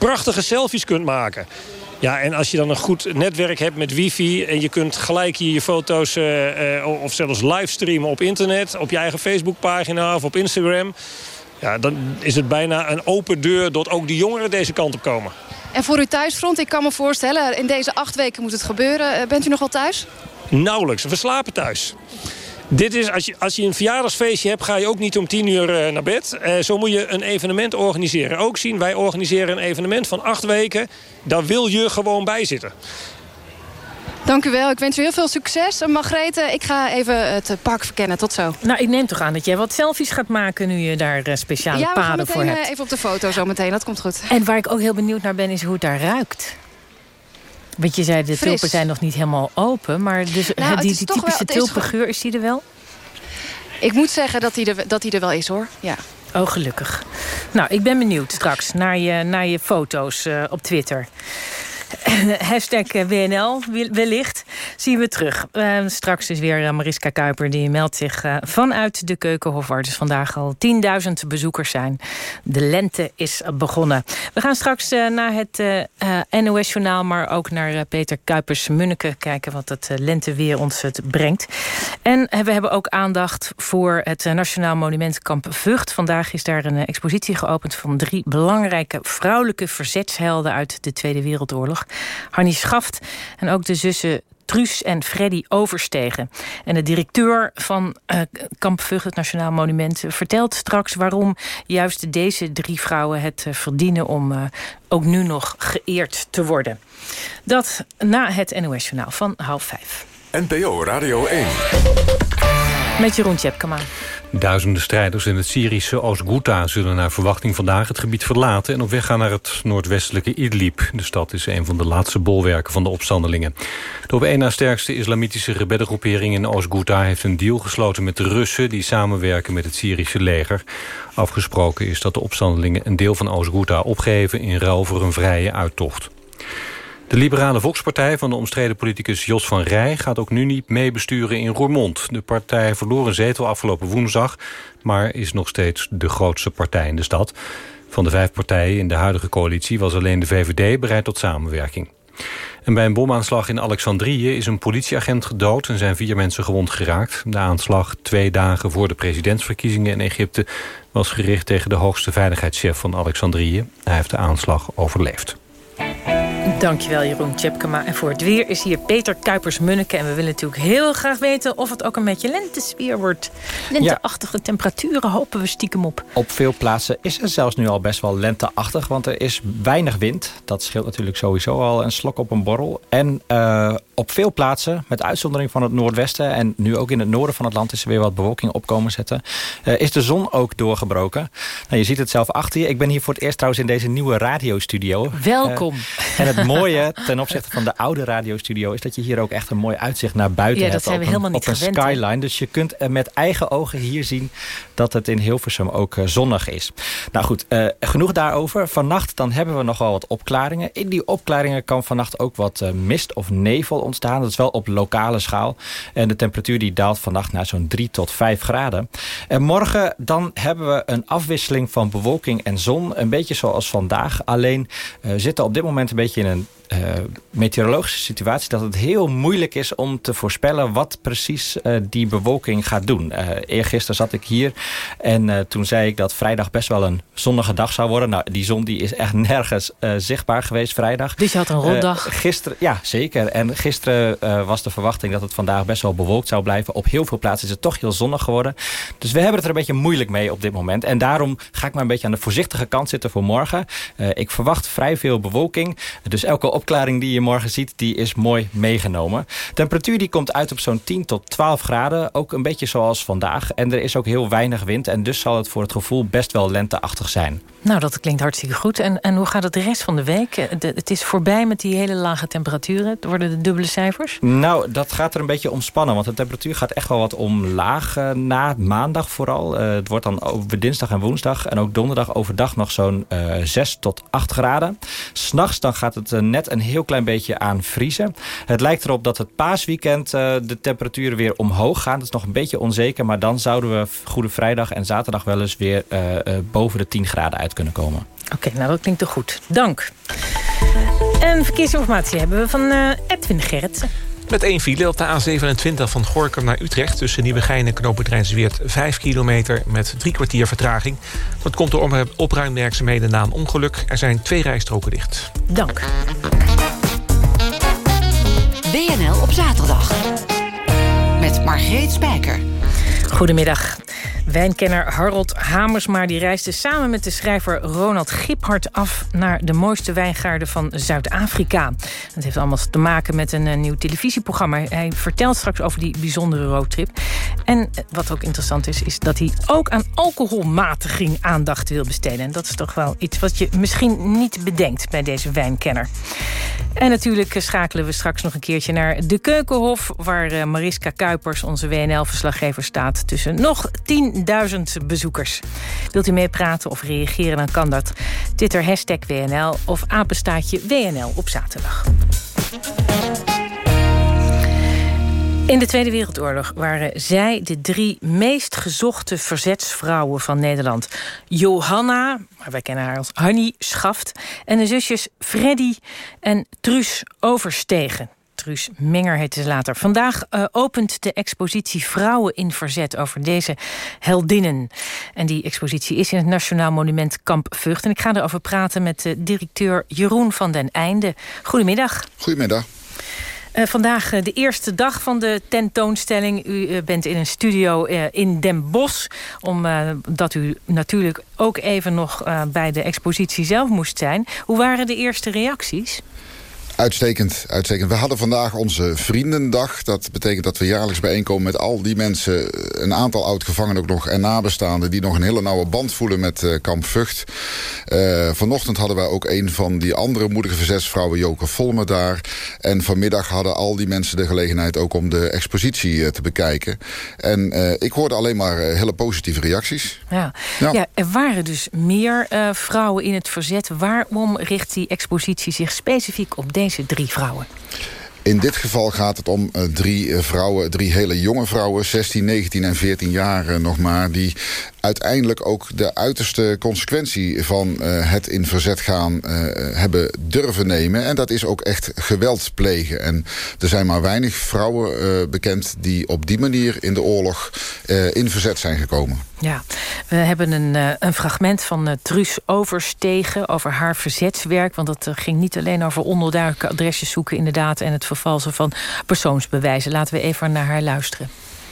Speaker 18: prachtige selfies kunt maken. Ja, en als je dan een goed netwerk hebt met wifi... en je kunt gelijk hier je foto's uh, uh, of zelfs livestreamen op internet... op je eigen Facebookpagina of op Instagram... Ja, dan is het bijna een open deur dat ook die jongeren deze kant op komen.
Speaker 13: En voor uw thuisfront, ik kan me voorstellen... in deze acht weken moet het gebeuren. Eh, bent u nog wel thuis?
Speaker 18: Nauwelijks. We slapen thuis. Dit is, als je, als je een verjaardagsfeestje hebt, ga je ook niet om tien uur uh, naar bed. Uh, zo moet je een evenement organiseren. Ook zien, wij organiseren een evenement van acht weken. Daar wil je gewoon bij zitten.
Speaker 13: Dank u wel. Ik wens u heel veel succes. Margrethe, ik ga even het park verkennen. Tot zo.
Speaker 2: Nou, ik neem toch aan dat jij wat selfies gaat maken... nu je daar speciale paden voor hebt.
Speaker 13: Ja, even op de foto zo meteen. Dat komt goed.
Speaker 2: En waar ik ook heel benieuwd naar ben, is hoe het daar ruikt. Want je zei, de Fris. tulpen zijn nog niet helemaal open. Maar dus, nou, die, die typische wel, tulpengeur, is die er wel?
Speaker 13: Ik moet zeggen dat die er, dat die er wel is, hoor. Ja.
Speaker 2: Oh, gelukkig. Nou, ik ben benieuwd straks naar je, naar je foto's uh, op Twitter. Hashtag WNL wellicht zien we terug. Uh, straks is weer uh, Mariska Kuiper die meldt zich uh, vanuit de Keukenhof... waar dus vandaag al 10.000 bezoekers zijn. De lente is begonnen. We gaan straks naar het NOS-journaal... maar ook naar Peter Kuipers-Munneke... kijken wat het lenteweer ons het brengt. En we hebben ook aandacht voor het Nationaal Monument Kamp Vught. Vandaag is daar een expositie geopend... van drie belangrijke vrouwelijke verzetshelden... uit de Tweede Wereldoorlog. Hannie Schaft en ook de zussen Truus en Freddy Overstegen. En de directeur van uh, Kamp Vught, het Nationaal Monument... vertelt straks waarom juist deze drie vrouwen het uh, verdienen... om uh, ook nu nog geëerd te worden. Dat na het NOS-journaal van half vijf.
Speaker 1: NPO Radio 1.
Speaker 2: Met Jeroen Tjepkema.
Speaker 3: Duizenden strijders in het Syrische Oost-Ghouta zullen naar verwachting vandaag het gebied verlaten en op weg gaan naar het noordwestelijke Idlib. De stad is een van de laatste bolwerken van de opstandelingen. De op één na sterkste islamitische rebellengroepering in Oost-Ghouta heeft een deal gesloten met de Russen die samenwerken met het Syrische leger. Afgesproken is dat de opstandelingen een deel van Oost-Ghouta opgeven in ruil voor een vrije uittocht. De Liberale Volkspartij van de omstreden politicus Jos van Rij... gaat ook nu niet meebesturen in Roermond. De partij verloor een zetel afgelopen woensdag... maar is nog steeds de grootste partij in de stad. Van de vijf partijen in de huidige coalitie... was alleen de VVD bereid tot samenwerking. En bij een bomaanslag in Alexandrië is een politieagent gedood... en zijn vier mensen gewond geraakt. De aanslag twee dagen voor de presidentsverkiezingen in Egypte... was gericht tegen de hoogste veiligheidschef van Alexandrië. Hij heeft de aanslag overleefd.
Speaker 2: Dankjewel Jeroen Tjepkema. En voor het weer is hier Peter Kuipers-Munneke. En we willen natuurlijk heel graag weten of het ook een beetje lentesfeer wordt. Lenteachtige ja. temperaturen hopen we stiekem op.
Speaker 19: Op veel plaatsen is het zelfs nu al best wel lenteachtig. Want er is weinig wind. Dat scheelt natuurlijk sowieso al een slok op een borrel. En uh, op veel plaatsen, met uitzondering van het noordwesten... en nu ook in het noorden van het land is er weer wat bewolking opkomen zetten... Uh, is de zon ook doorgebroken. Nou, je ziet het zelf achter je. Ik ben hier voor het eerst trouwens in deze nieuwe radiostudio.
Speaker 2: Welkom.
Speaker 19: Uh, en het mooie ten opzichte van de oude radiostudio... is dat je hier ook echt een mooi uitzicht naar buiten
Speaker 2: ja,
Speaker 19: hebt.
Speaker 2: dat zijn we helemaal
Speaker 19: een,
Speaker 2: niet
Speaker 19: op
Speaker 2: gewend,
Speaker 19: een skyline. Dus je kunt met eigen ogen hier zien dat het in Hilversum ook zonnig is. Nou goed, genoeg daarover. Vannacht dan hebben we nogal wat opklaringen. In die opklaringen kan vannacht ook wat mist of nevel ontstaan. Dat is wel op lokale schaal. En de temperatuur die daalt vannacht naar zo'n 3 tot 5 graden. En morgen dan hebben we een afwisseling van bewolking en zon. Een beetje zoals vandaag. Alleen zitten op dit moment een beetje in een uh, meteorologische situatie... dat het heel moeilijk is om te voorspellen wat precies uh, die bewolking gaat doen. Uh, eergisteren zat ik hier en toen zei ik dat vrijdag best wel een zonnige dag zou worden. Nou, die zon die is echt nergens zichtbaar geweest vrijdag.
Speaker 2: Dus je had een rotdag?
Speaker 19: gisteren, ja, zeker. En gisteren was de verwachting dat het vandaag best wel bewolkt zou blijven. Op heel veel plaatsen is het toch heel zonnig geworden. Dus we hebben het er een beetje moeilijk mee op dit moment. En daarom ga ik maar een beetje aan de voorzichtige kant zitten voor morgen. ik verwacht vrij veel bewolking. Dus elke opklaring die je morgen ziet, die is mooi meegenomen. Temperatuur die komt uit op zo'n 10 tot 12 graden. Ook een beetje zoals vandaag. En er is ook heel weinig wind. En dus zal het voor het gevoel best wel lenteachtig zijn.
Speaker 2: Nou, dat klinkt hartstikke goed. En, en hoe gaat het de rest van de week? De, het is voorbij met die hele lage temperaturen. Worden de dubbele cijfers?
Speaker 19: Nou, dat gaat er een beetje omspannen. Want de temperatuur gaat echt wel wat omlaag uh, na maandag vooral. Uh, het wordt dan over dinsdag en woensdag. En ook donderdag overdag nog zo'n uh, 6 tot 8 graden. S'nachts dan gaat het net een heel klein beetje aan vriezen. Het lijkt erop dat het paasweekend de temperaturen weer omhoog gaan. Dat is nog een beetje onzeker. Maar dan zouden we Goede Vrijdag en zaterdag wel eens weer boven de 10 graden uit kunnen komen.
Speaker 2: Oké, okay, nou dat klinkt toch goed. Dank. En verkeersinformatie hebben we van Edwin Gerritsen.
Speaker 4: Met één file op de A27 van Gorkum naar Utrecht... tussen Nieuwegein en Knoopendreinsweert 5 kilometer met drie kwartier vertraging. Dat komt door opruimwerkzaamheden na een ongeluk. Er zijn twee rijstroken dicht.
Speaker 2: Dank.
Speaker 20: BNL op zaterdag. Met Margreet Spijker.
Speaker 2: Goedemiddag. Wijnkenner Harold Hamersma die reisde samen met de schrijver Ronald Giphart af naar de mooiste wijngaarden van Zuid-Afrika. Dat heeft allemaal te maken met een, een nieuw televisieprogramma. Hij vertelt straks over die bijzondere roadtrip. En wat ook interessant is, is dat hij ook aan alcoholmatiging aandacht wil besteden. En dat is toch wel iets wat je misschien niet bedenkt bij deze wijnkenner. En natuurlijk schakelen we straks nog een keertje naar de Keukenhof... waar Mariska Kuipers, onze WNL-verslaggever, staat tussen nog tien 10.000 bezoekers. Wilt u meepraten of reageren, dan kan dat. Twitter hashtag WNL of apenstaatje WNL op zaterdag. In de Tweede Wereldoorlog waren zij de drie meest gezochte verzetsvrouwen van Nederland. Johanna, maar wij kennen haar als Hanny Schaft... en de zusjes Freddy en Truus Overstegen. Truus Menger heette ze later. Vandaag uh, opent de expositie Vrouwen in Verzet over deze heldinnen. En die expositie is in het Nationaal Monument Kamp Vught. En ik ga erover praten met de directeur Jeroen van den Einde. Goedemiddag.
Speaker 21: Goedemiddag.
Speaker 2: Uh, vandaag uh, de eerste dag van de tentoonstelling. U uh, bent in een studio in Den Bosch. Omdat u natuurlijk ook even nog bij de expositie zelf moest zijn. Hoe waren de eerste reacties?
Speaker 21: Uitstekend, uitstekend. We hadden vandaag onze Vriendendag. Dat betekent dat we jaarlijks bijeenkomen met al die mensen... een aantal oud-gevangenen ook nog en nabestaanden... die nog een hele nauwe band voelen met uh, Kamp Vught. Uh, vanochtend hadden wij ook een van die andere moedige verzetsvrouwen... Joke Volmer daar. En vanmiddag hadden al die mensen de gelegenheid... ook om de expositie uh, te bekijken. En ik hoorde alleen maar hele positieve reacties.
Speaker 2: Ja. Ja. ja. er waren dus meer vrouwen in het verzet. Waarom richt die expositie zich specifiek op deze deze drie vrouwen?
Speaker 21: In dit geval gaat het om uh, drie uh, vrouwen, drie hele jonge vrouwen... 16, 19 en 14 jaar uh, nog maar... die uiteindelijk ook de uiterste consequentie van het in verzet gaan hebben durven nemen. En dat is ook echt geweld plegen. En er zijn maar weinig vrouwen bekend die op die manier in de oorlog in verzet zijn gekomen.
Speaker 2: Ja, we hebben een, een fragment van Truus Overstegen over haar verzetswerk. Want het ging niet alleen over onduidelijke adresjes zoeken inderdaad... en het vervalsen van persoonsbewijzen. Laten we even naar haar luisteren.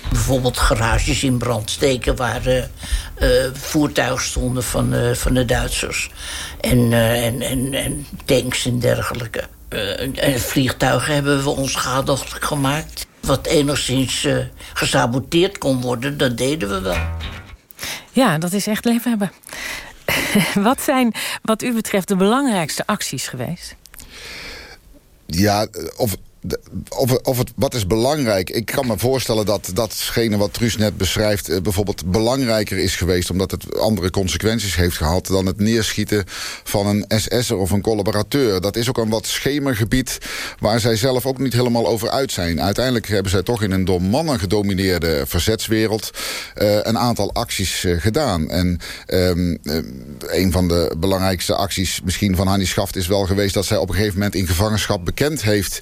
Speaker 22: Bijvoorbeeld garages in brand steken waar uh, uh, voertuigen stonden van, uh, van de Duitsers. En, en, en, en, tanks en dergelijke. en vliegtuigen hebben we onschadelijk gemaakt. Wat enigszins gesaboteerd kon worden, dat deden we wel.
Speaker 2: Ja, dat is echt leven hebben. wat zijn wat u betreft de belangrijkste acties geweest?
Speaker 21: Ja, of of, of wat is belangrijk? Ik kan me voorstellen dat datgene wat Truus net beschrijft... Eh, bijvoorbeeld belangrijker is geweest... omdat het andere consequenties heeft gehad... dan het neerschieten van een SS'er of een collaborateur. Dat is ook een wat schemergebied... waar zij zelf ook niet helemaal over uit zijn. Uiteindelijk hebben zij toch in een door mannen gedomineerde verzetswereld... Uh, een aantal acties uh, gedaan. En um, een van de belangrijkste acties misschien van Hanni Schaft is wel geweest... dat zij op een gegeven moment in gevangenschap bekend heeft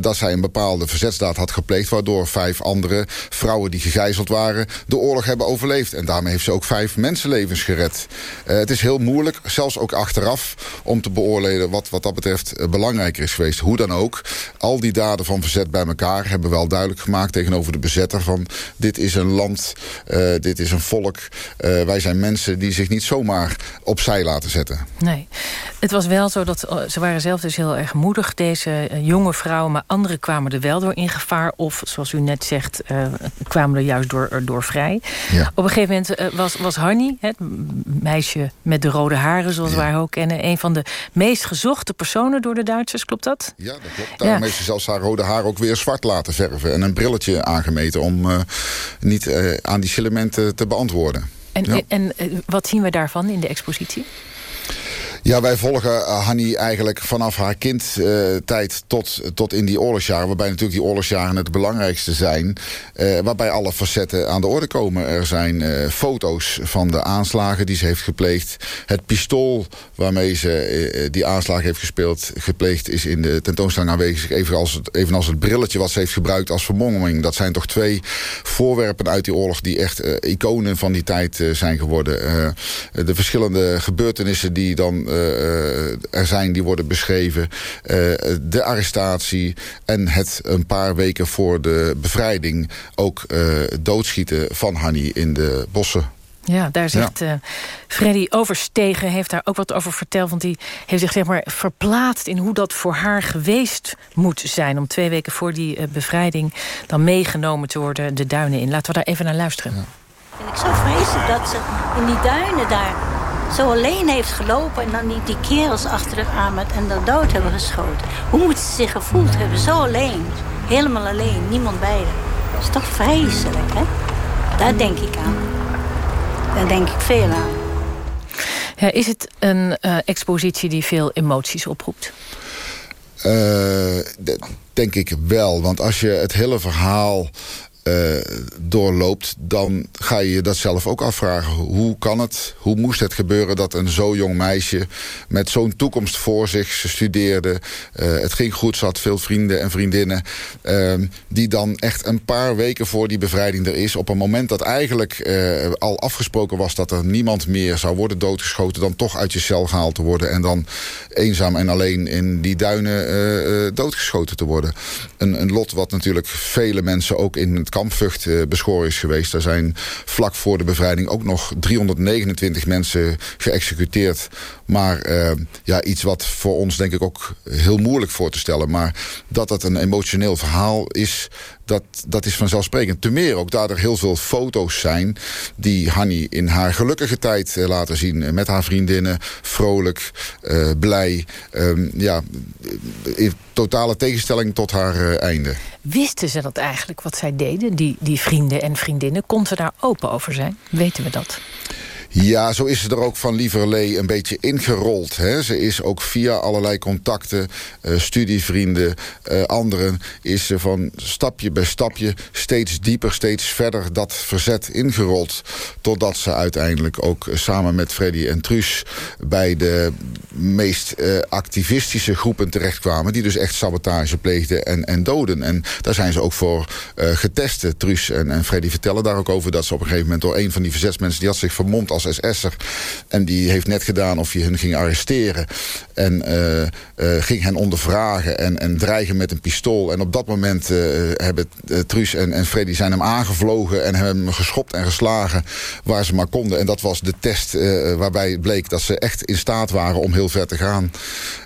Speaker 21: dat zij een bepaalde verzetsdaad had gepleegd... waardoor vijf andere vrouwen die gegijzeld waren de oorlog hebben overleefd. En daarmee heeft ze ook vijf mensenlevens gered. Uh, het is heel moeilijk, zelfs ook achteraf... om te beoordelen wat wat dat betreft uh, belangrijker is geweest. Hoe dan ook, al die daden van verzet bij elkaar... hebben wel duidelijk gemaakt tegenover de bezetter van... dit is een land, dit is een volk. wij zijn mensen die zich niet zomaar opzij laten zetten.
Speaker 2: Nee, het was wel zo dat ze waren zelf dus heel erg moedig... deze jonge vrouwen, maar anderen kwamen er wel door in gevaar. Of, zoals u net zegt, uh, kwamen er juist door, door vrij.
Speaker 21: Ja.
Speaker 2: Op een gegeven moment uh, was, was Hanny, het meisje met de rode haren... zoals ja. wij haar ook kennen, een van de meest gezochte personen door de Duitsers. Klopt dat?
Speaker 21: Ja, dat klopt. Daarom ja. heeft ze zelfs haar rode haar ook weer zwart laten verven. En een brilletje aangemeten om uh, niet aan die filamenten te beantwoorden.
Speaker 2: En, en, en wat zien we daarvan in de expositie?
Speaker 21: Ja, wij volgen uh, Hanni eigenlijk vanaf haar kindtijd tot, tot in die oorlogsjaren. Waarbij natuurlijk die oorlogsjaren het belangrijkste zijn. Uh, waarbij alle facetten aan de orde komen. Er zijn foto's van de aanslagen die ze heeft gepleegd. Het pistool waarmee ze die aanslag heeft gespeeld, gepleegd... is in de tentoonstelling aanwezig. Evenals het, evenals het brilletje wat ze heeft gebruikt als vermoming. Dat zijn toch twee voorwerpen uit die oorlog... die echt iconen van die tijd zijn geworden. de verschillende gebeurtenissen die dan er zijn die worden beschreven. Uh, de arrestatie en het een paar weken voor de bevrijding... ook uh, doodschieten van Hanni in de bossen.
Speaker 2: Ja, daar zegt ja. uh, Freddy Overstegen, heeft daar ook wat over verteld. Want die heeft zich zeg maar verplaatst in hoe dat voor haar geweest moet zijn. Om twee weken voor die uh, bevrijding dan meegenomen te worden de duinen in. Laten we daar even naar luisteren. Ja.
Speaker 23: Ik zou vrezen dat ze in die duinen daar zo alleen heeft gelopen... en dan die, die kerels achter haar aan met en dat dood hebben geschoten. Hoe moet ze zich gevoeld hebben? Zo alleen. Helemaal alleen. Niemand bij haar. Dat is toch vreselijk, hè? Daar denk ik aan. Daar denk ik veel aan.
Speaker 2: Ja, is het een uh, expositie die veel emoties oproept?
Speaker 21: Uh, denk ik wel. Want als je het hele verhaal uh, doorloopt... dan ga je je dat zelf ook afvragen. Hoe kan het, hoe moest het gebeuren dat een zo jong meisje... met zo'n toekomst voor zich, ze studeerde... Uh, het ging goed, ze had veel vrienden en vriendinnen... Uh, die dan echt een paar weken voor die bevrijding er is... op een moment dat eigenlijk al afgesproken was... dat er niemand meer zou worden doodgeschoten... dan toch uit je cel gehaald te worden... en dan eenzaam en alleen in die duinen doodgeschoten te worden. Een, een lot wat natuurlijk vele mensen ook in het kampvucht uh, beschoren is geweest. Er zijn vlak voor de bevrijding ook nog 329 mensen geëxecuteerd. Maar uh, ja, iets wat voor ons denk ik ook heel moeilijk voor te stellen. Maar dat het een emotioneel verhaal is, dat, dat is vanzelfsprekend. Te meer ook daar er heel veel foto's zijn... die Hanny in haar gelukkige tijd uh, laten zien. Met haar vriendinnen, vrolijk, uh, blij. Um, ja, in totale tegenstelling tot haar einde.
Speaker 2: Wisten ze dat eigenlijk, wat zij deden, die, die vrienden en vriendinnen? Kon ze daar open over zijn? Weten we dat?
Speaker 21: Ja, zo is ze er ook van Lieverlee een beetje ingerold. Hè. Ze is ook via allerlei contacten, uh, studievrienden, uh, anderen... is ze van stapje bij stapje steeds dieper, steeds verder dat verzet ingerold. Totdat ze uiteindelijk ook samen met Freddy en Truus... bij de meest activistische groepen terechtkwamen... die dus echt sabotage pleegden en, en doden. En daar zijn ze ook voor getest. Truus en, en Freddy vertellen daar ook over... dat ze op een gegeven moment door een van die verzetsmensen... die had zich vermomd SS'er. En die heeft net gedaan of je hun ging arresteren. En uh, uh, ging hen ondervragen en, en dreigen met een pistool. En op dat moment uh, hebben Truus en, en Freddy zijn hem aangevlogen... en hebben hem geschopt en geslagen waar ze maar konden. En dat was de test waarbij bleek dat ze echt in staat waren om heel ver te gaan.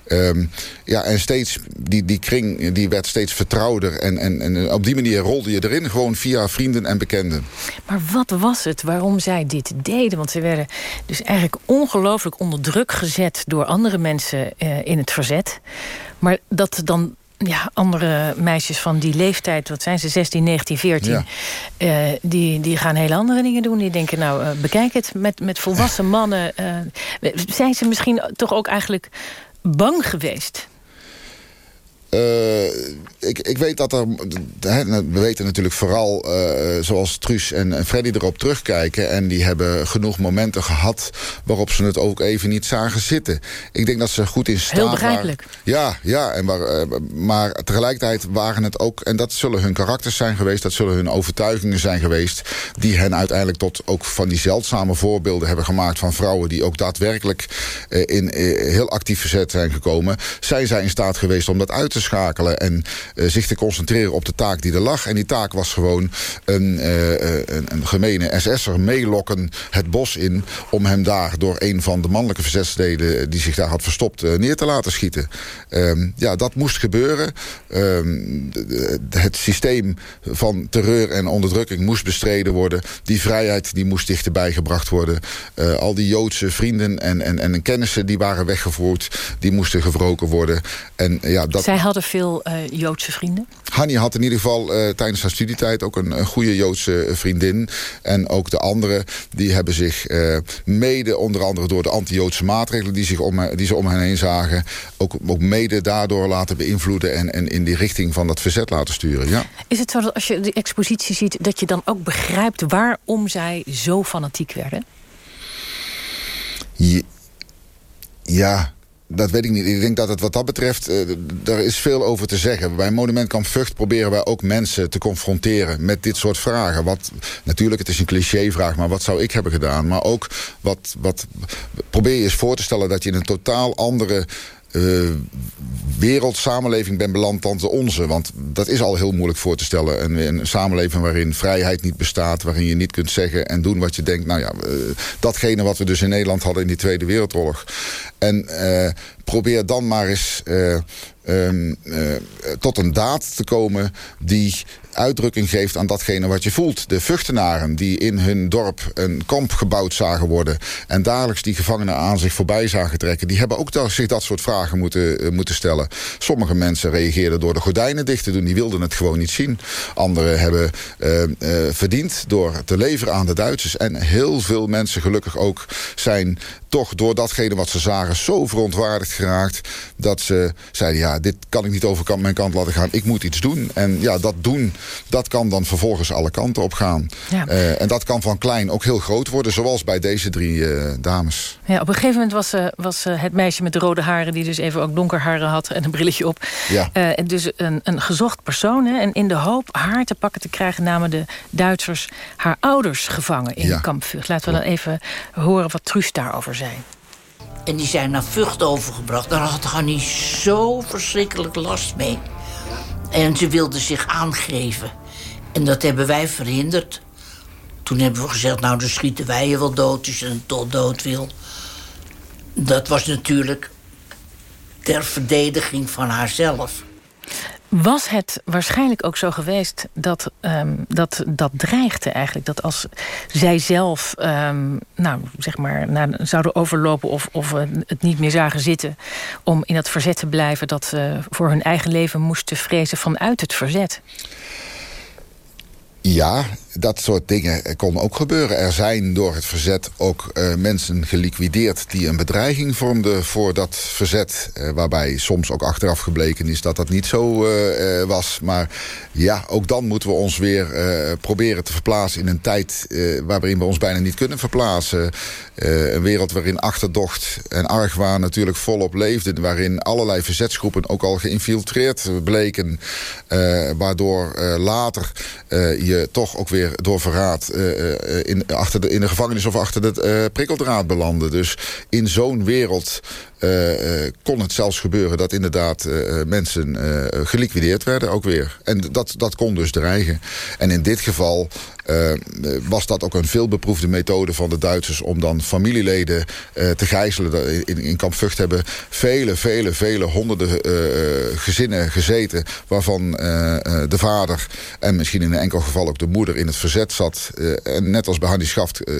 Speaker 21: Um, ja, en steeds, die, die kring die werd steeds vertrouwder. En, en, en op die manier rolde je erin, gewoon via vrienden en bekenden.
Speaker 2: Maar wat was het waarom zij dit deden? Want ze werden dus eigenlijk ongelooflijk onder druk gezet... door andere mensen uh, in het verzet. Maar dat dan ja, andere meisjes van die leeftijd, wat zijn ze, 16, 19, 14... Ja. Uh, die, die gaan hele andere dingen doen. Die denken, nou, uh, bekijk het met, met volwassen mannen. Uh, zijn ze misschien toch ook eigenlijk bang geweest?
Speaker 21: Uh, ik, ik weet dat er... we weten natuurlijk vooral, uh, zoals Truus en, en Freddy erop terugkijken... en die hebben genoeg momenten gehad... waarop ze het ook even niet zagen zitten. Ik denk dat ze goed in staat
Speaker 2: Heel begrijpelijk.
Speaker 21: Waren. Ja, ja en waar, uh, maar tegelijkertijd waren het ook... en dat zullen hun karakters zijn geweest... dat zullen hun overtuigingen zijn geweest... die hen uiteindelijk tot ook van die zeldzame voorbeelden hebben gemaakt... van vrouwen die ook daadwerkelijk in heel actief verzet zijn gekomen. Zijn zij in staat geweest om dat uit te schakelen en uh, zich te concentreren op de taak die er lag. En die taak was gewoon een, uh, een, een gemene SS'er meelokken het bos in... om hem daar door een van de mannelijke verzetsleden... die zich daar had verstopt, neer te laten schieten. Um, ja, dat moest gebeuren. Um, het systeem van terreur en onderdrukking moest bestreden worden. Die vrijheid die moest dichterbij gebracht worden. al die Joodse vrienden en, en, en kennissen die waren weggevoerd... die moesten gewroken worden. En, ja, dat...
Speaker 2: hadden veel uh, Joodse vrienden?
Speaker 21: Hanni had in ieder geval uh, tijdens haar studietijd ook een, een goede Joodse vriendin. En ook de anderen die hebben zich uh, mede, onder andere door de anti-Joodse maatregelen die, zich om, die ze om hen heen zagen, ook, ook mede daardoor laten beïnvloeden en, en in die richting van dat verzet laten sturen. Ja.
Speaker 2: Is het zo dat als je de expositie ziet, dat je dan ook begrijpt waarom zij zo fanatiek werden?
Speaker 21: Je, ja, dat weet ik niet. Ik denk dat het wat dat betreft, uh, er is veel over te zeggen. Bij Monumentkamp Vught proberen wij ook mensen te confronteren met dit soort vragen. Wat, natuurlijk, het is een clichévraag, maar wat zou ik hebben gedaan? Maar ook, wat, wat, probeer je eens voor te stellen dat je in een totaal andere uh, wereldsamenleving ben beland dan de onze. Want dat is al heel moeilijk voor te stellen. Een, een samenleving waarin vrijheid niet bestaat... waarin je niet kunt zeggen en doen wat je denkt... nou ja, uh, datgene wat we dus in Nederland hadden in die Tweede Wereldoorlog. En eh, probeer dan maar eens eh, ehm, eh, tot een daad te komen die uitdrukking geeft aan datgene wat je voelt. De vuchtenaren die in hun dorp een kamp gebouwd zagen worden... en dagelijks die gevangenen aan zich voorbij zagen trekken... die hebben ook zich dat soort vragen moeten, eh, moeten stellen. Sommige mensen reageerden door de gordijnen dicht te doen. Die wilden het gewoon niet zien. Anderen hebben uh, verdiend door te leveren aan de Duitsers. En heel veel mensen gelukkig ook zijn toch door datgene wat ze zagen... zo verontwaardigd geraakt dat ze zeiden... ja, dit kan ik niet over mijn kant laten gaan. Ik moet iets doen. En ja, dat doen dat kan dan vervolgens alle kanten op gaan. Ja. Uh, en dat kan van klein ook heel groot worden, zoals bij deze drie uh, dames.
Speaker 2: Ja, op een gegeven moment was, uh, was het meisje met de rode haren... die dus even ook donker haren had en een brilletje op. Ja. en dus een, een gezocht persoon. Hè, en in de hoop haar te pakken te krijgen... namen de Duitsers haar ouders gevangen in ja. kamp Vught. Laten we dan even horen wat Truus daarover zei.
Speaker 22: En die zijn naar Vught overgebracht. Daar had Hanni zo verschrikkelijk last mee. En ze wilde zich aangeven. En dat hebben wij verhinderd. Toen hebben we gezegd, nou dan schieten wij je wel dood... als je een tot dood wil. Dat was natuurlijk ter verdediging van haarzelf.
Speaker 2: Was het waarschijnlijk ook zo geweest dat um, dat, dat dreigde eigenlijk? Dat als zij zelf um, nou, zeg maar, nou, zouden overlopen of, of het niet meer zagen zitten... om in dat verzet te blijven, dat ze voor hun eigen leven moesten vrezen vanuit het verzet?
Speaker 21: Ja, dat soort dingen konden ook gebeuren. Er zijn door het verzet ook uh, mensen geliquideerd... die een bedreiging vormden voor dat verzet. Uh, waarbij soms ook achteraf gebleken is dat dat niet zo uh, was. Maar ja, ook dan moeten we ons weer proberen te verplaatsen... in een tijd waarin we ons bijna niet kunnen verplaatsen. een wereld waarin achterdocht en argwaan natuurlijk volop leefden... waarin allerlei verzetsgroepen ook al geïnfiltreerd bleken... waardoor later je toch ook weer door verraad uh, in, achter de, in de gevangenis of achter de uh, prikkeldraad belanden. Dus in zo'n wereld uh, kon het zelfs gebeuren dat inderdaad mensen geliquideerd werden ook weer. En dat, dat kon dus dreigen. En in dit geval was dat ook een veelbeproefde methode van de Duitsers... om dan familieleden te gijzelen. In, in kamp Vught hebben vele, vele, vele honderden gezinnen gezeten... waarvan de vader en misschien in een enkel geval ook de moeder in het verzet zat. En net als bij Hanni Schaft uh,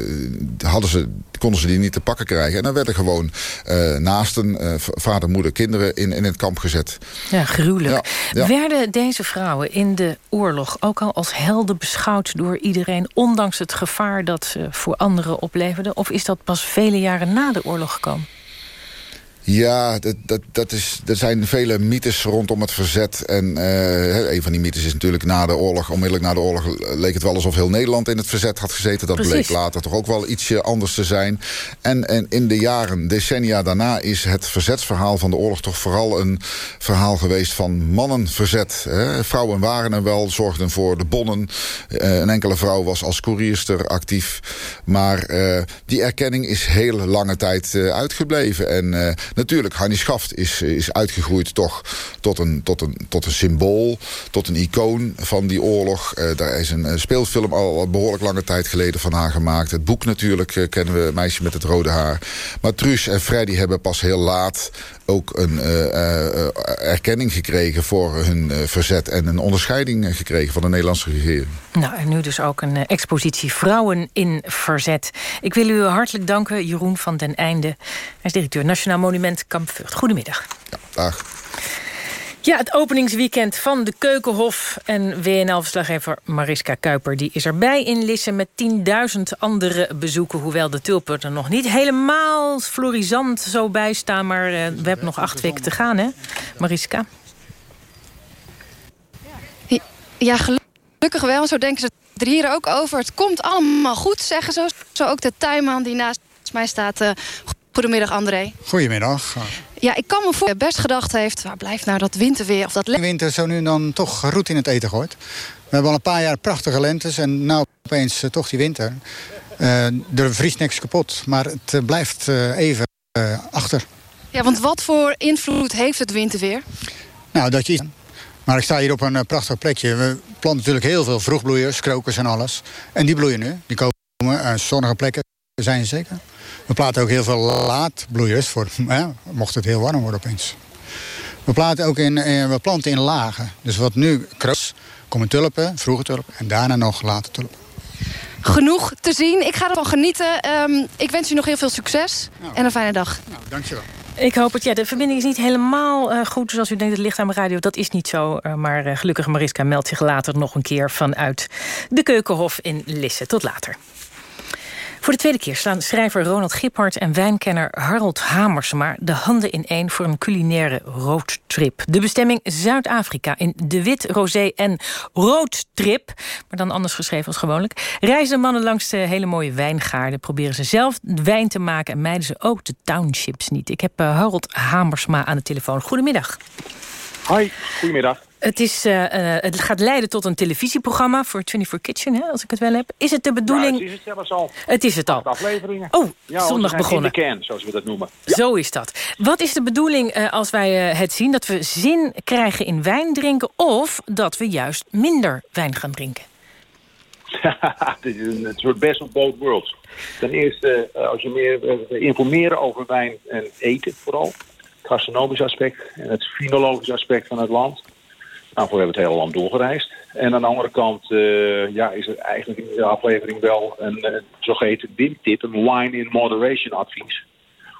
Speaker 21: hadden ze, konden ze die niet te pakken krijgen. En dan werden gewoon uh, naasten, vader, moeder, kinderen in, in het kamp gezet.
Speaker 2: Ja, gruwelijk. Ja, ja. Werden deze vrouwen in de oorlog ook al als helden beschouwd door iedereen... ondanks het gevaar dat ze voor anderen opleverden? Of is dat pas vele jaren na de oorlog gekomen?
Speaker 21: Ja, dat, dat, dat is, er zijn vele mythes rondom het verzet. En uh, een van die mythes is natuurlijk na de oorlog... onmiddellijk na de oorlog leek het wel alsof heel Nederland in het verzet had gezeten. Dat Precies. bleek later toch ook wel ietsje anders te zijn. En, en in de jaren, decennia daarna... is het verzetsverhaal van de oorlog toch vooral een verhaal geweest... van mannenverzet. Hè. Vrouwen waren er wel, zorgden voor de bonnen. Uh, een enkele vrouw was als koerierster actief. Maar uh, die erkenning is heel lange tijd uitgebleven. En Natuurlijk, Hanni Schaft is, is uitgegroeid toch tot een, tot, een, tot een symbool, tot een icoon van die oorlog. Uh, daar is een, een speelfilm al behoorlijk lange tijd geleden van haar gemaakt. Het boek natuurlijk uh, kennen we, Meisje met het rode haar. Maar Truus en Freddy hebben pas heel laat ook een erkenning gekregen voor hun verzet... en een onderscheiding gekregen van de Nederlandse regering.
Speaker 2: Nou, en nu dus ook een expositie Vrouwen in Verzet. Ik wil u hartelijk danken, Jeroen van den Einde. Hij is directeur Nationaal Monument Vught. Goedemiddag.
Speaker 21: Ja, dag.
Speaker 2: Ja, het openingsweekend van de Keukenhof. En WNL-verslaggever Mariska Kuiper die is erbij in Lisse... met 10.000 andere bezoeken. Hoewel de tulpen er nog niet helemaal florisant zo bij staan. Maar uh, we hebben nog acht weken te gaan, hè, Mariska?
Speaker 13: Ja, gelukkig wel. Zo denken ze er hier ook over. Het komt allemaal goed, zeggen ze. Zo ook de tuinman die naast mij staat... Uh, Goedemiddag, André.
Speaker 24: Goedemiddag.
Speaker 13: Ja, ik kan me voor best gedacht heeft... waar blijft nou dat winterweer? Of dat
Speaker 24: de winter zo nu dan toch roet in het eten gooit. We hebben al een paar jaar prachtige lentes en nou opeens uh, toch die winter. Uh, er vriest niks kapot, maar het uh, blijft even achter.
Speaker 13: Ja, want wat voor invloed heeft het winterweer?
Speaker 24: Nou, dat je... Maar ik sta hier op een prachtig plekje. We planten natuurlijk heel veel vroegbloeiers, krokers en alles. En die bloeien nu. Die komen aan zonnige plekken, zijn ze zeker. We planten ook heel veel laadbloeiers, voor, ja, mocht het heel warm worden opeens. We, planten ook in, eh, we planten in lagen. Dus wat nu kruis, komen tulpen, vroege tulpen en daarna nog late tulpen.
Speaker 13: Genoeg te zien. Ik ga ervan genieten. Ehm, ik wens u nog heel veel succes en een fijne dag.
Speaker 24: Nou, dankjewel.
Speaker 2: Ik hoop het. Ja, de verbinding is niet helemaal eh, goed zoals u denkt. Het ligt aan mijn radio. Dat is niet zo. Uh, maar uh, gelukkig Mariska meldt zich later nog een keer vanuit de Keukenhof in Lisse. Tot later. Voor de tweede keer staan schrijver Ronald Giphart en wijnkenner Harold Hamersma de handen in één voor een culinaire roadtrip. De bestemming Zuid-Afrika in de wit, rosé en roadtrip, maar dan anders geschreven als gewoonlijk. Reizen mannen langs de hele mooie wijngaarden, proberen ze zelf wijn te maken en mijden ze ook de townships niet. Ik heb uh, Harold Hamersma aan de telefoon. Goedemiddag.
Speaker 25: Hoi, goedemiddag.
Speaker 2: Het, is, uh, uh, het gaat leiden tot een televisieprogramma voor 24 Kitchen, hè, als ik het wel heb. Is het de bedoeling...
Speaker 25: Ja, het is het zelfs al.
Speaker 2: Het is het al.
Speaker 25: afleveringen.
Speaker 2: Oh,
Speaker 25: ja,
Speaker 2: zondag begonnen.
Speaker 25: in de kern, zoals we dat noemen.
Speaker 2: Ja. Zo is dat. Wat is de bedoeling uh, als wij het zien? Dat we zin krijgen in wijn drinken... of dat we juist minder wijn gaan drinken?
Speaker 25: Dit is een soort best of both worlds. Ten eerste, als je meer informeren over wijn en eten vooral... het gastronomisch aspect en het finologisch aspect van het land... Nou, we hebben het hele land doorgereisd. En aan de andere kant uh, ja, is er eigenlijk in de aflevering wel een uh, zogeheten WIM-tip, een wine in moderation advies.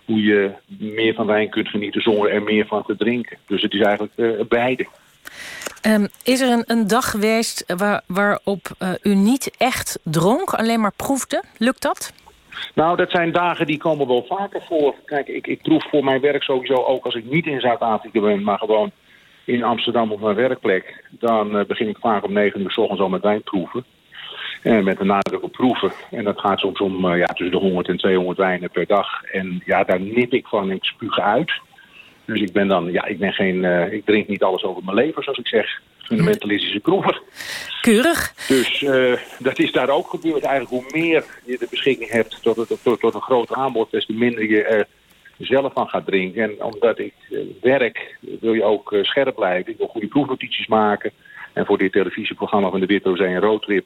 Speaker 25: Hoe je meer van wijn kunt genieten zonder er meer van te drinken. Dus het is eigenlijk uh, beide.
Speaker 2: Um, is er een, een dag geweest waar, waarop u niet echt dronk, alleen maar proefde? Lukt dat?
Speaker 25: Nou, dat zijn dagen die komen wel vaker voor. Kijk, ik, ik proef voor mijn werk sowieso ook als ik niet in Zuid-Afrika ben, maar gewoon in Amsterdam op mijn werkplek, dan uh, begin ik vaak om negen uur s ochtends al met wijnproeven. En met een nadruk op proeven. En dat gaat soms om uh, ja, tussen de 100 en 200 wijnen per dag. En ja, daar nip ik van en ik spuug uit. Dus ik ben dan, ja, ik ben geen, uh, ik drink niet alles over mijn leven, zoals ik zeg. Fundamentalistische proever.
Speaker 2: Keurig.
Speaker 25: Dus dat is daar ook gebeurd. Eigenlijk hoe meer je de beschikking hebt tot, het, tot, tot een groot aanbod, des te minder je zelf van gaat drinken. En omdat ik uh, werk, wil je ook uh, scherp blijven. Ik wil goede proefnotities maken. En voor dit televisieprogramma van de Rosé en Roadtrip...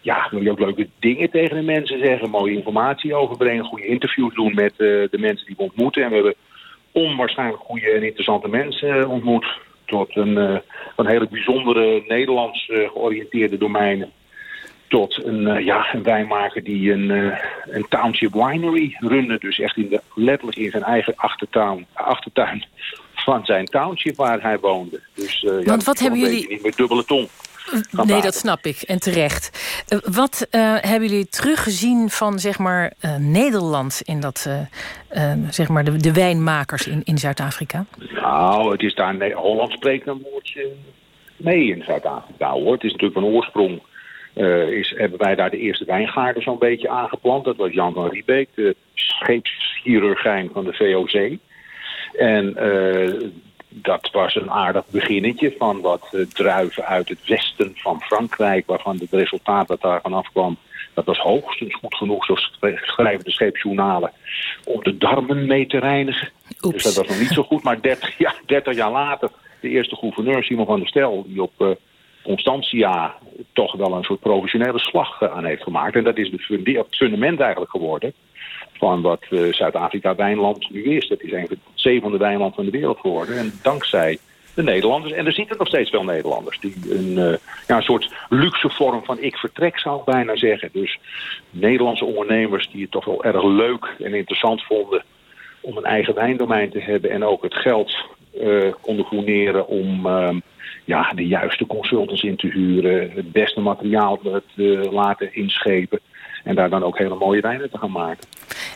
Speaker 25: ja, wil je ook leuke dingen tegen de mensen zeggen. Mooie informatie overbrengen. Goede interviews doen met uh, de mensen die we ontmoeten. En we hebben onwaarschijnlijk goede en interessante mensen ontmoet. Tot een, een hele bijzondere Nederlands georiënteerde domeinen tot een, uh, ja, een wijnmaker die een, uh, een township winery runde. Dus echt in de, letterlijk in zijn eigen achtertuin, achtertuin van zijn township waar hij woonde. Dus uh,
Speaker 2: Want
Speaker 25: ja,
Speaker 2: wat hebben jullie...
Speaker 25: Niet met dubbele tong.
Speaker 2: Nee, dat snap ik. En terecht. wat hebben jullie teruggezien van zeg maar, Nederland in dat, zeg maar de, de wijnmakers in, in Zuid-Afrika?
Speaker 25: Nou, het is daar... Nee, Holland spreekt een woordje mee in Zuid-Afrika hoor. Het is natuurlijk van oorsprong is, hebben wij daar de eerste wijngaarden zo'n beetje aangeplant. Dat was Jan van Riebeek, de scheepschirurgijn van de VOC. En uh, dat was een aardig beginnetje van wat uh, druiven uit het westen van Frankrijk... waarvan het resultaat dat daar vanaf kwam, dat was hoogstens goed genoeg... zo schrijven de scheepsjournalen, om de darmen mee te reinigen. Oeps. Dus dat was nog niet zo goed, maar 30 jaar, 30 jaar later... de eerste gouverneur, Simon van der Stel, die op... Constantia toch wel een soort professionele slag aan heeft gemaakt. En dat is het fundament eigenlijk geworden van wat uh, Zuid-Afrika wijnland nu is. Dat is eigenlijk het zevende wijnland van de wereld geworden. En dankzij de Nederlanders, en er zitten nog steeds wel Nederlanders... die een, uh, ja, een soort luxe vorm van ik vertrek zou ik bijna zeggen. Dus Nederlandse ondernemers die het toch wel erg leuk en interessant vonden... om een eigen wijndomein te hebben en ook het geld konden fourneren om ja, de juiste consultants in te huren, het beste materiaal te laten inschepen en daar dan ook hele mooie wijnen te gaan maken.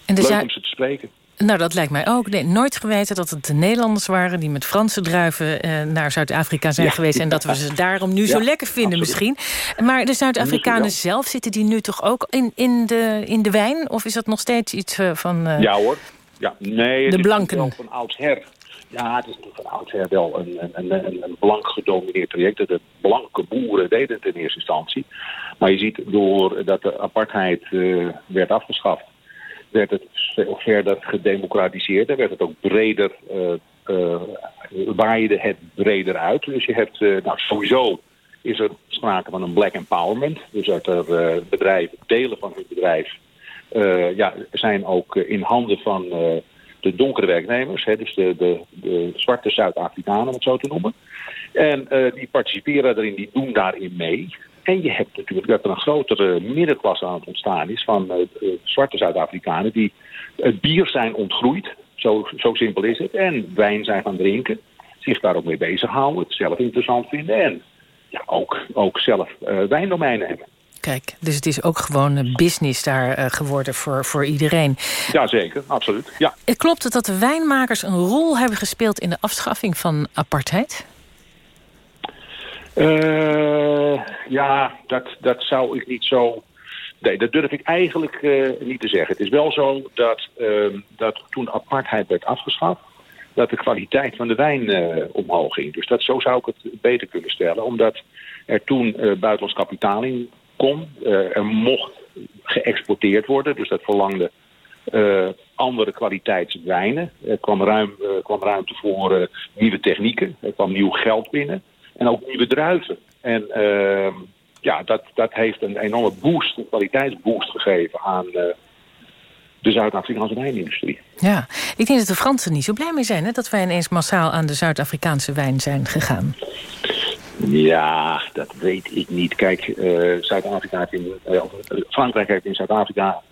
Speaker 2: En
Speaker 25: Leuk
Speaker 2: zijn...
Speaker 25: om ze te spreken.
Speaker 2: Nou, dat lijkt mij ook. Nee, nooit geweten dat het de Nederlanders waren... die met Franse druiven eh, naar Zuid-Afrika zijn ja, geweest... en dat we ze daarom nu ja, zo lekker vinden absoluut. misschien. Maar de Zuid-Afrikanen zelf, zitten die nu toch ook in, in, de, in de wijn? Of is dat nog steeds iets uh, van uh,
Speaker 25: Ja hoor. Ja, nee,
Speaker 2: de blanken?
Speaker 25: Van oudsher. Ja, het is van oudsher wel een, een, een, blank gedomineerd traject. De blanke boeren deden het in eerste instantie. Maar je ziet, doordat de apartheid uh, werd afgeschaft... werd het verder gedemocratiseerd. En werd het ook breder... Uh, uh, waaide het breder uit. Dus je hebt, nou sowieso is er sprake van een black empowerment. Dus dat er bedrijven, delen van hun bedrijf ja, zijn ook in handen van de donkere werknemers. Hè, dus de, de, de zwarte Zuid-Afrikanen, om het zo te noemen. En eh, die participeren erin, die doen daarin mee. En je hebt natuurlijk dat er een grotere middenklasse aan het ontstaan is van eh, zwarte Zuid-Afrikanen die het bier zijn ontgroeid. Zo, zo simpel is het. En wijn zijn gaan drinken. Zich daar ook mee bezighouden. Het zelf interessant vinden. En ja, ook, ook zelf eh, wijndomeinen hebben.
Speaker 2: Kijk, dus het is ook gewoon een business daar eh, geworden voor, voor iedereen.
Speaker 25: Jazeker, absoluut. Ja.
Speaker 2: Eh, Klopt het dat de wijnmakers een rol hebben gespeeld... in de afschaffing van apartheid?
Speaker 25: Eh, ja, dat, dat zou ik niet zo... Nee, dat durf ik eigenlijk eh, niet te zeggen. Het is wel zo dat, ehm, dat toen apartheid werd afgeschaft... dat de kwaliteit van de wijn eh, omhoog ging. Dus dat, zo zou ik het beter kunnen stellen. Omdat er toen eh, buitenlands kapitaal in kon. Eh, er mocht geëxporteerd worden. Dus dat verlangde eh, andere kwaliteitswijnen. Er kwam, ruim, eh, kwam ruimte voor nieuwe technieken. Er kwam nieuw geld binnen. En ook nieuwe druiven. En ehm, ja, dat, dat heeft een enorme boost, een kwaliteitsboost gegeven aan de Zuid-Afrikaanse wijnindustrie.
Speaker 2: Ja, ik denk dat de Fransen niet zo blij mee zijn... Hè, dat wij ineens massaal aan de Zuid-Afrikaanse wijn zijn gegaan.
Speaker 25: Ja, dat weet ik niet. Kijk, eh, Zuid-Afrika heeft in, eh, eh, Frankrijk heeft in Zuid-Afrika,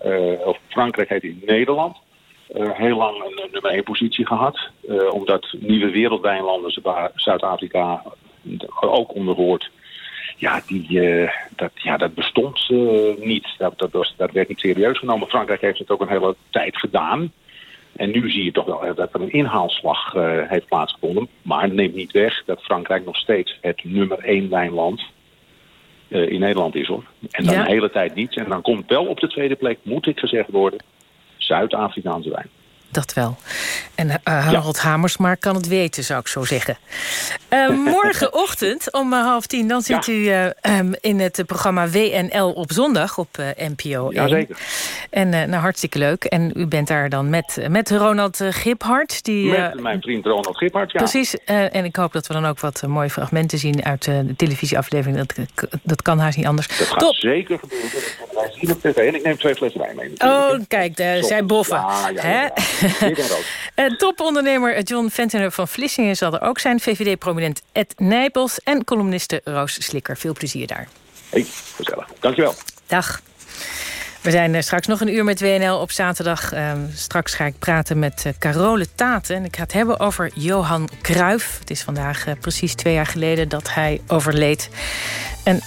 Speaker 25: of Frankrijk heeft in Nederland heel lang een nummer 1 positie gehad. eh, omdat nieuwe wereldwijnlanden waar Zuid-Afrika ook onder hoort. Ja, die, dat, ja, dat bestond niet. Dat, dat, dat werd niet serieus genomen. Frankrijk heeft het ook een hele tijd gedaan. En nu zie je toch wel dat er een inhaalslag eh, heeft plaatsgevonden. Maar neemt niet weg dat Frankrijk nog steeds het nummer één wijnland eh, in Nederland is hoor. En dan
Speaker 2: Ja.
Speaker 25: de hele tijd niet. En dan komt wel op de tweede plek, moet ik gezegd worden, Zuid-Afrikaanse wijn.
Speaker 2: Dat wel. En eh, Harold Hamersma kan het weten, zou ik zo zeggen. Eh, morgenochtend om half tien... dan zit u eh, ehm, in het programma WNL op zondag op NPO 1.
Speaker 25: Jazeker.
Speaker 2: En nou, hartstikke leuk. En u bent daar dan met, met Ronald uh, Giphart. Die,
Speaker 25: Met mijn vriend Ronald Giphart, ja.
Speaker 2: Precies. en ik hoop dat we dan ook wat mooie fragmenten zien... uit de televisieaflevering. Dat, dat kan haast niet anders.
Speaker 25: Dat gaat
Speaker 2: Top.
Speaker 25: zeker gebeuren. Wij zien op tv. En ik neem twee flessen wijn mee. natuurlijk,
Speaker 2: Oh, kijk, zijn boffen.
Speaker 25: Ja, ja, ja, en.
Speaker 2: Eh, topondernemer John Ventiner van Vlissingen zal er ook zijn. VVD-prominent Ed Nijpels en columniste Roos Slikker. Veel plezier daar.
Speaker 25: Hey, gezellig. Dankjewel.
Speaker 2: Dag. We zijn eh, straks nog een uur met WNL op zaterdag. Ehm, straks ga ik praten met eh, Carole Taten. En ik ga het hebben over Johan Cruijff. Het is vandaag precies twee jaar geleden dat hij overleed. En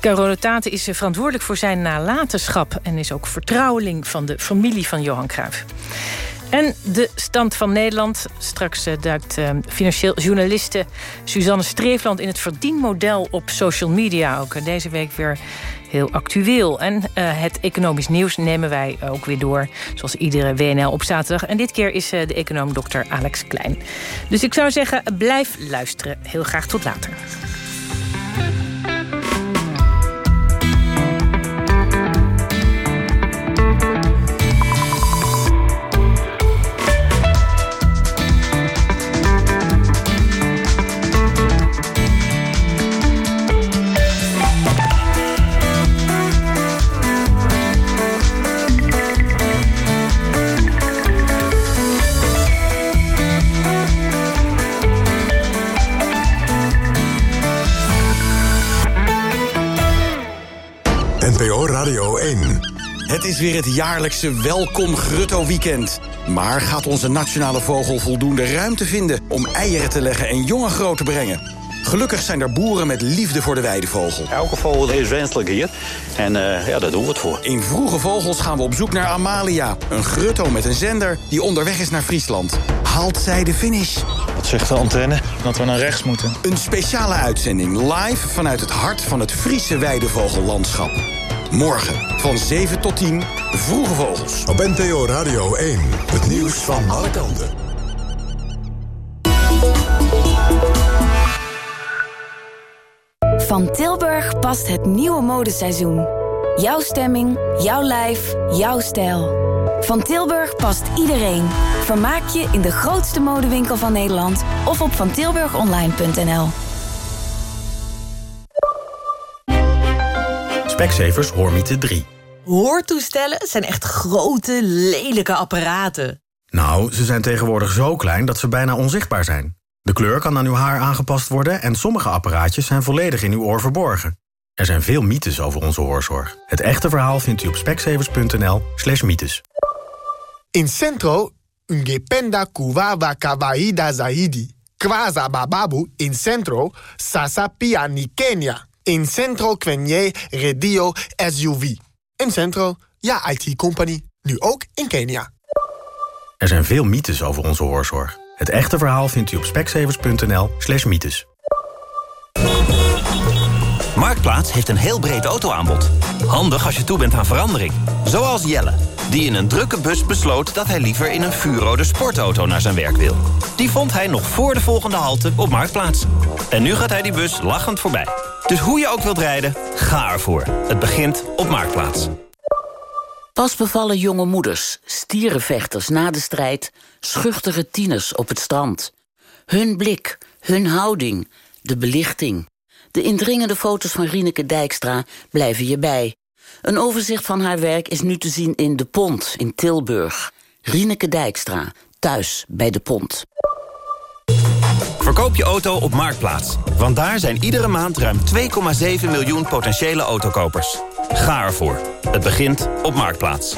Speaker 2: Carole Taten is verantwoordelijk voor zijn nalatenschap... en is ook vertrouweling van de familie van Johan Cruijff. En de stand van Nederland. Straks eh, duikt eh, financieel journaliste Suzanne Streefland... in het verdienmodel op social media. Ook eh, deze week weer heel actueel. En het economisch nieuws nemen wij ook weer door. Zoals iedere WNL op zaterdag. En dit keer is de econoom dokter Alex Klein. Dus ik zou zeggen, blijf luisteren. Heel graag tot later.
Speaker 1: NPO Radio 1.
Speaker 26: Het is weer het jaarlijkse Welkom Grutto Weekend. Maar gaat onze nationale vogel voldoende ruimte vinden om eieren te leggen en jongen groot te brengen? Gelukkig zijn er boeren met liefde voor de weidevogel.
Speaker 27: Elke vogel is wenselijk hier. En eh, ja, daar doen we het voor.
Speaker 26: In Vroege Vogels gaan we op zoek naar Amalia. Een grutto met een zender die onderweg is naar Friesland. Haalt zij de finish?
Speaker 27: Wat zegt de antenne? Dat we naar rechts moeten.
Speaker 26: Een speciale uitzending live vanuit het hart van het Friese weidevogellandschap. Morgen van 7 tot 10, Vroege Vogels.
Speaker 1: Op NPO Radio 1. Het nieuws van alle kanten.
Speaker 28: Van Tilburg past het nieuwe modeseizoen. Jouw stemming, jouw lijf, jouw stijl. Van Tilburg past iedereen. Vermaak je in de grootste modewinkel van Nederland of op vantilburgonline.nl.
Speaker 29: Specsavers Hoormiete 3.
Speaker 30: Hoortoestellen zijn echt grote, lelijke apparaten.
Speaker 31: Nou, ze zijn tegenwoordig zo klein dat ze bijna onzichtbaar zijn. De kleur kan aan uw haar aangepast worden... en sommige apparaatjes zijn volledig in uw oor verborgen. Er zijn veel mythes over onze hoorzorg. Het echte verhaal vindt u op speksevers.nl slash mythes.
Speaker 32: In Centro, ungependa kuwawa kawaida zaidi. Kwaza bababu in Centro, sasa pia ni Kenya. In Centro kwenye redio SUV. In Centro, ja IT-company. Nu ook in Kenia.
Speaker 31: Er zijn veel mythes over onze hoorzorg. Het echte verhaal vindt u op speksevers.nl slash mythes.
Speaker 29: Marktplaats heeft een heel breed autoaanbod. Handig als je toe bent aan verandering. Zoals Jelle, die in een drukke bus besloot... dat hij liever in een vuurrode sportauto naar zijn werk wil. Die vond hij nog voor de volgende halte op Marktplaats. En nu gaat hij die bus lachend voorbij. Dus hoe je ook wilt rijden, ga ervoor. Het begint op Marktplaats.
Speaker 33: Pas bevallen jonge moeders, stierenvechters na de strijd... schuchtere tieners op het strand. Hun blik, hun houding, de belichting... De indringende foto's van Rieneke Dijkstra blijven je bij. Een overzicht van haar werk is nu te zien in De Pont in Tilburg. Rieneke Dijkstra, thuis bij De Pont.
Speaker 29: Verkoop je auto op Marktplaats. Want daar zijn iedere maand ruim 2,7 miljoen potentiële autokopers. Ga ervoor. Het begint op Marktplaats.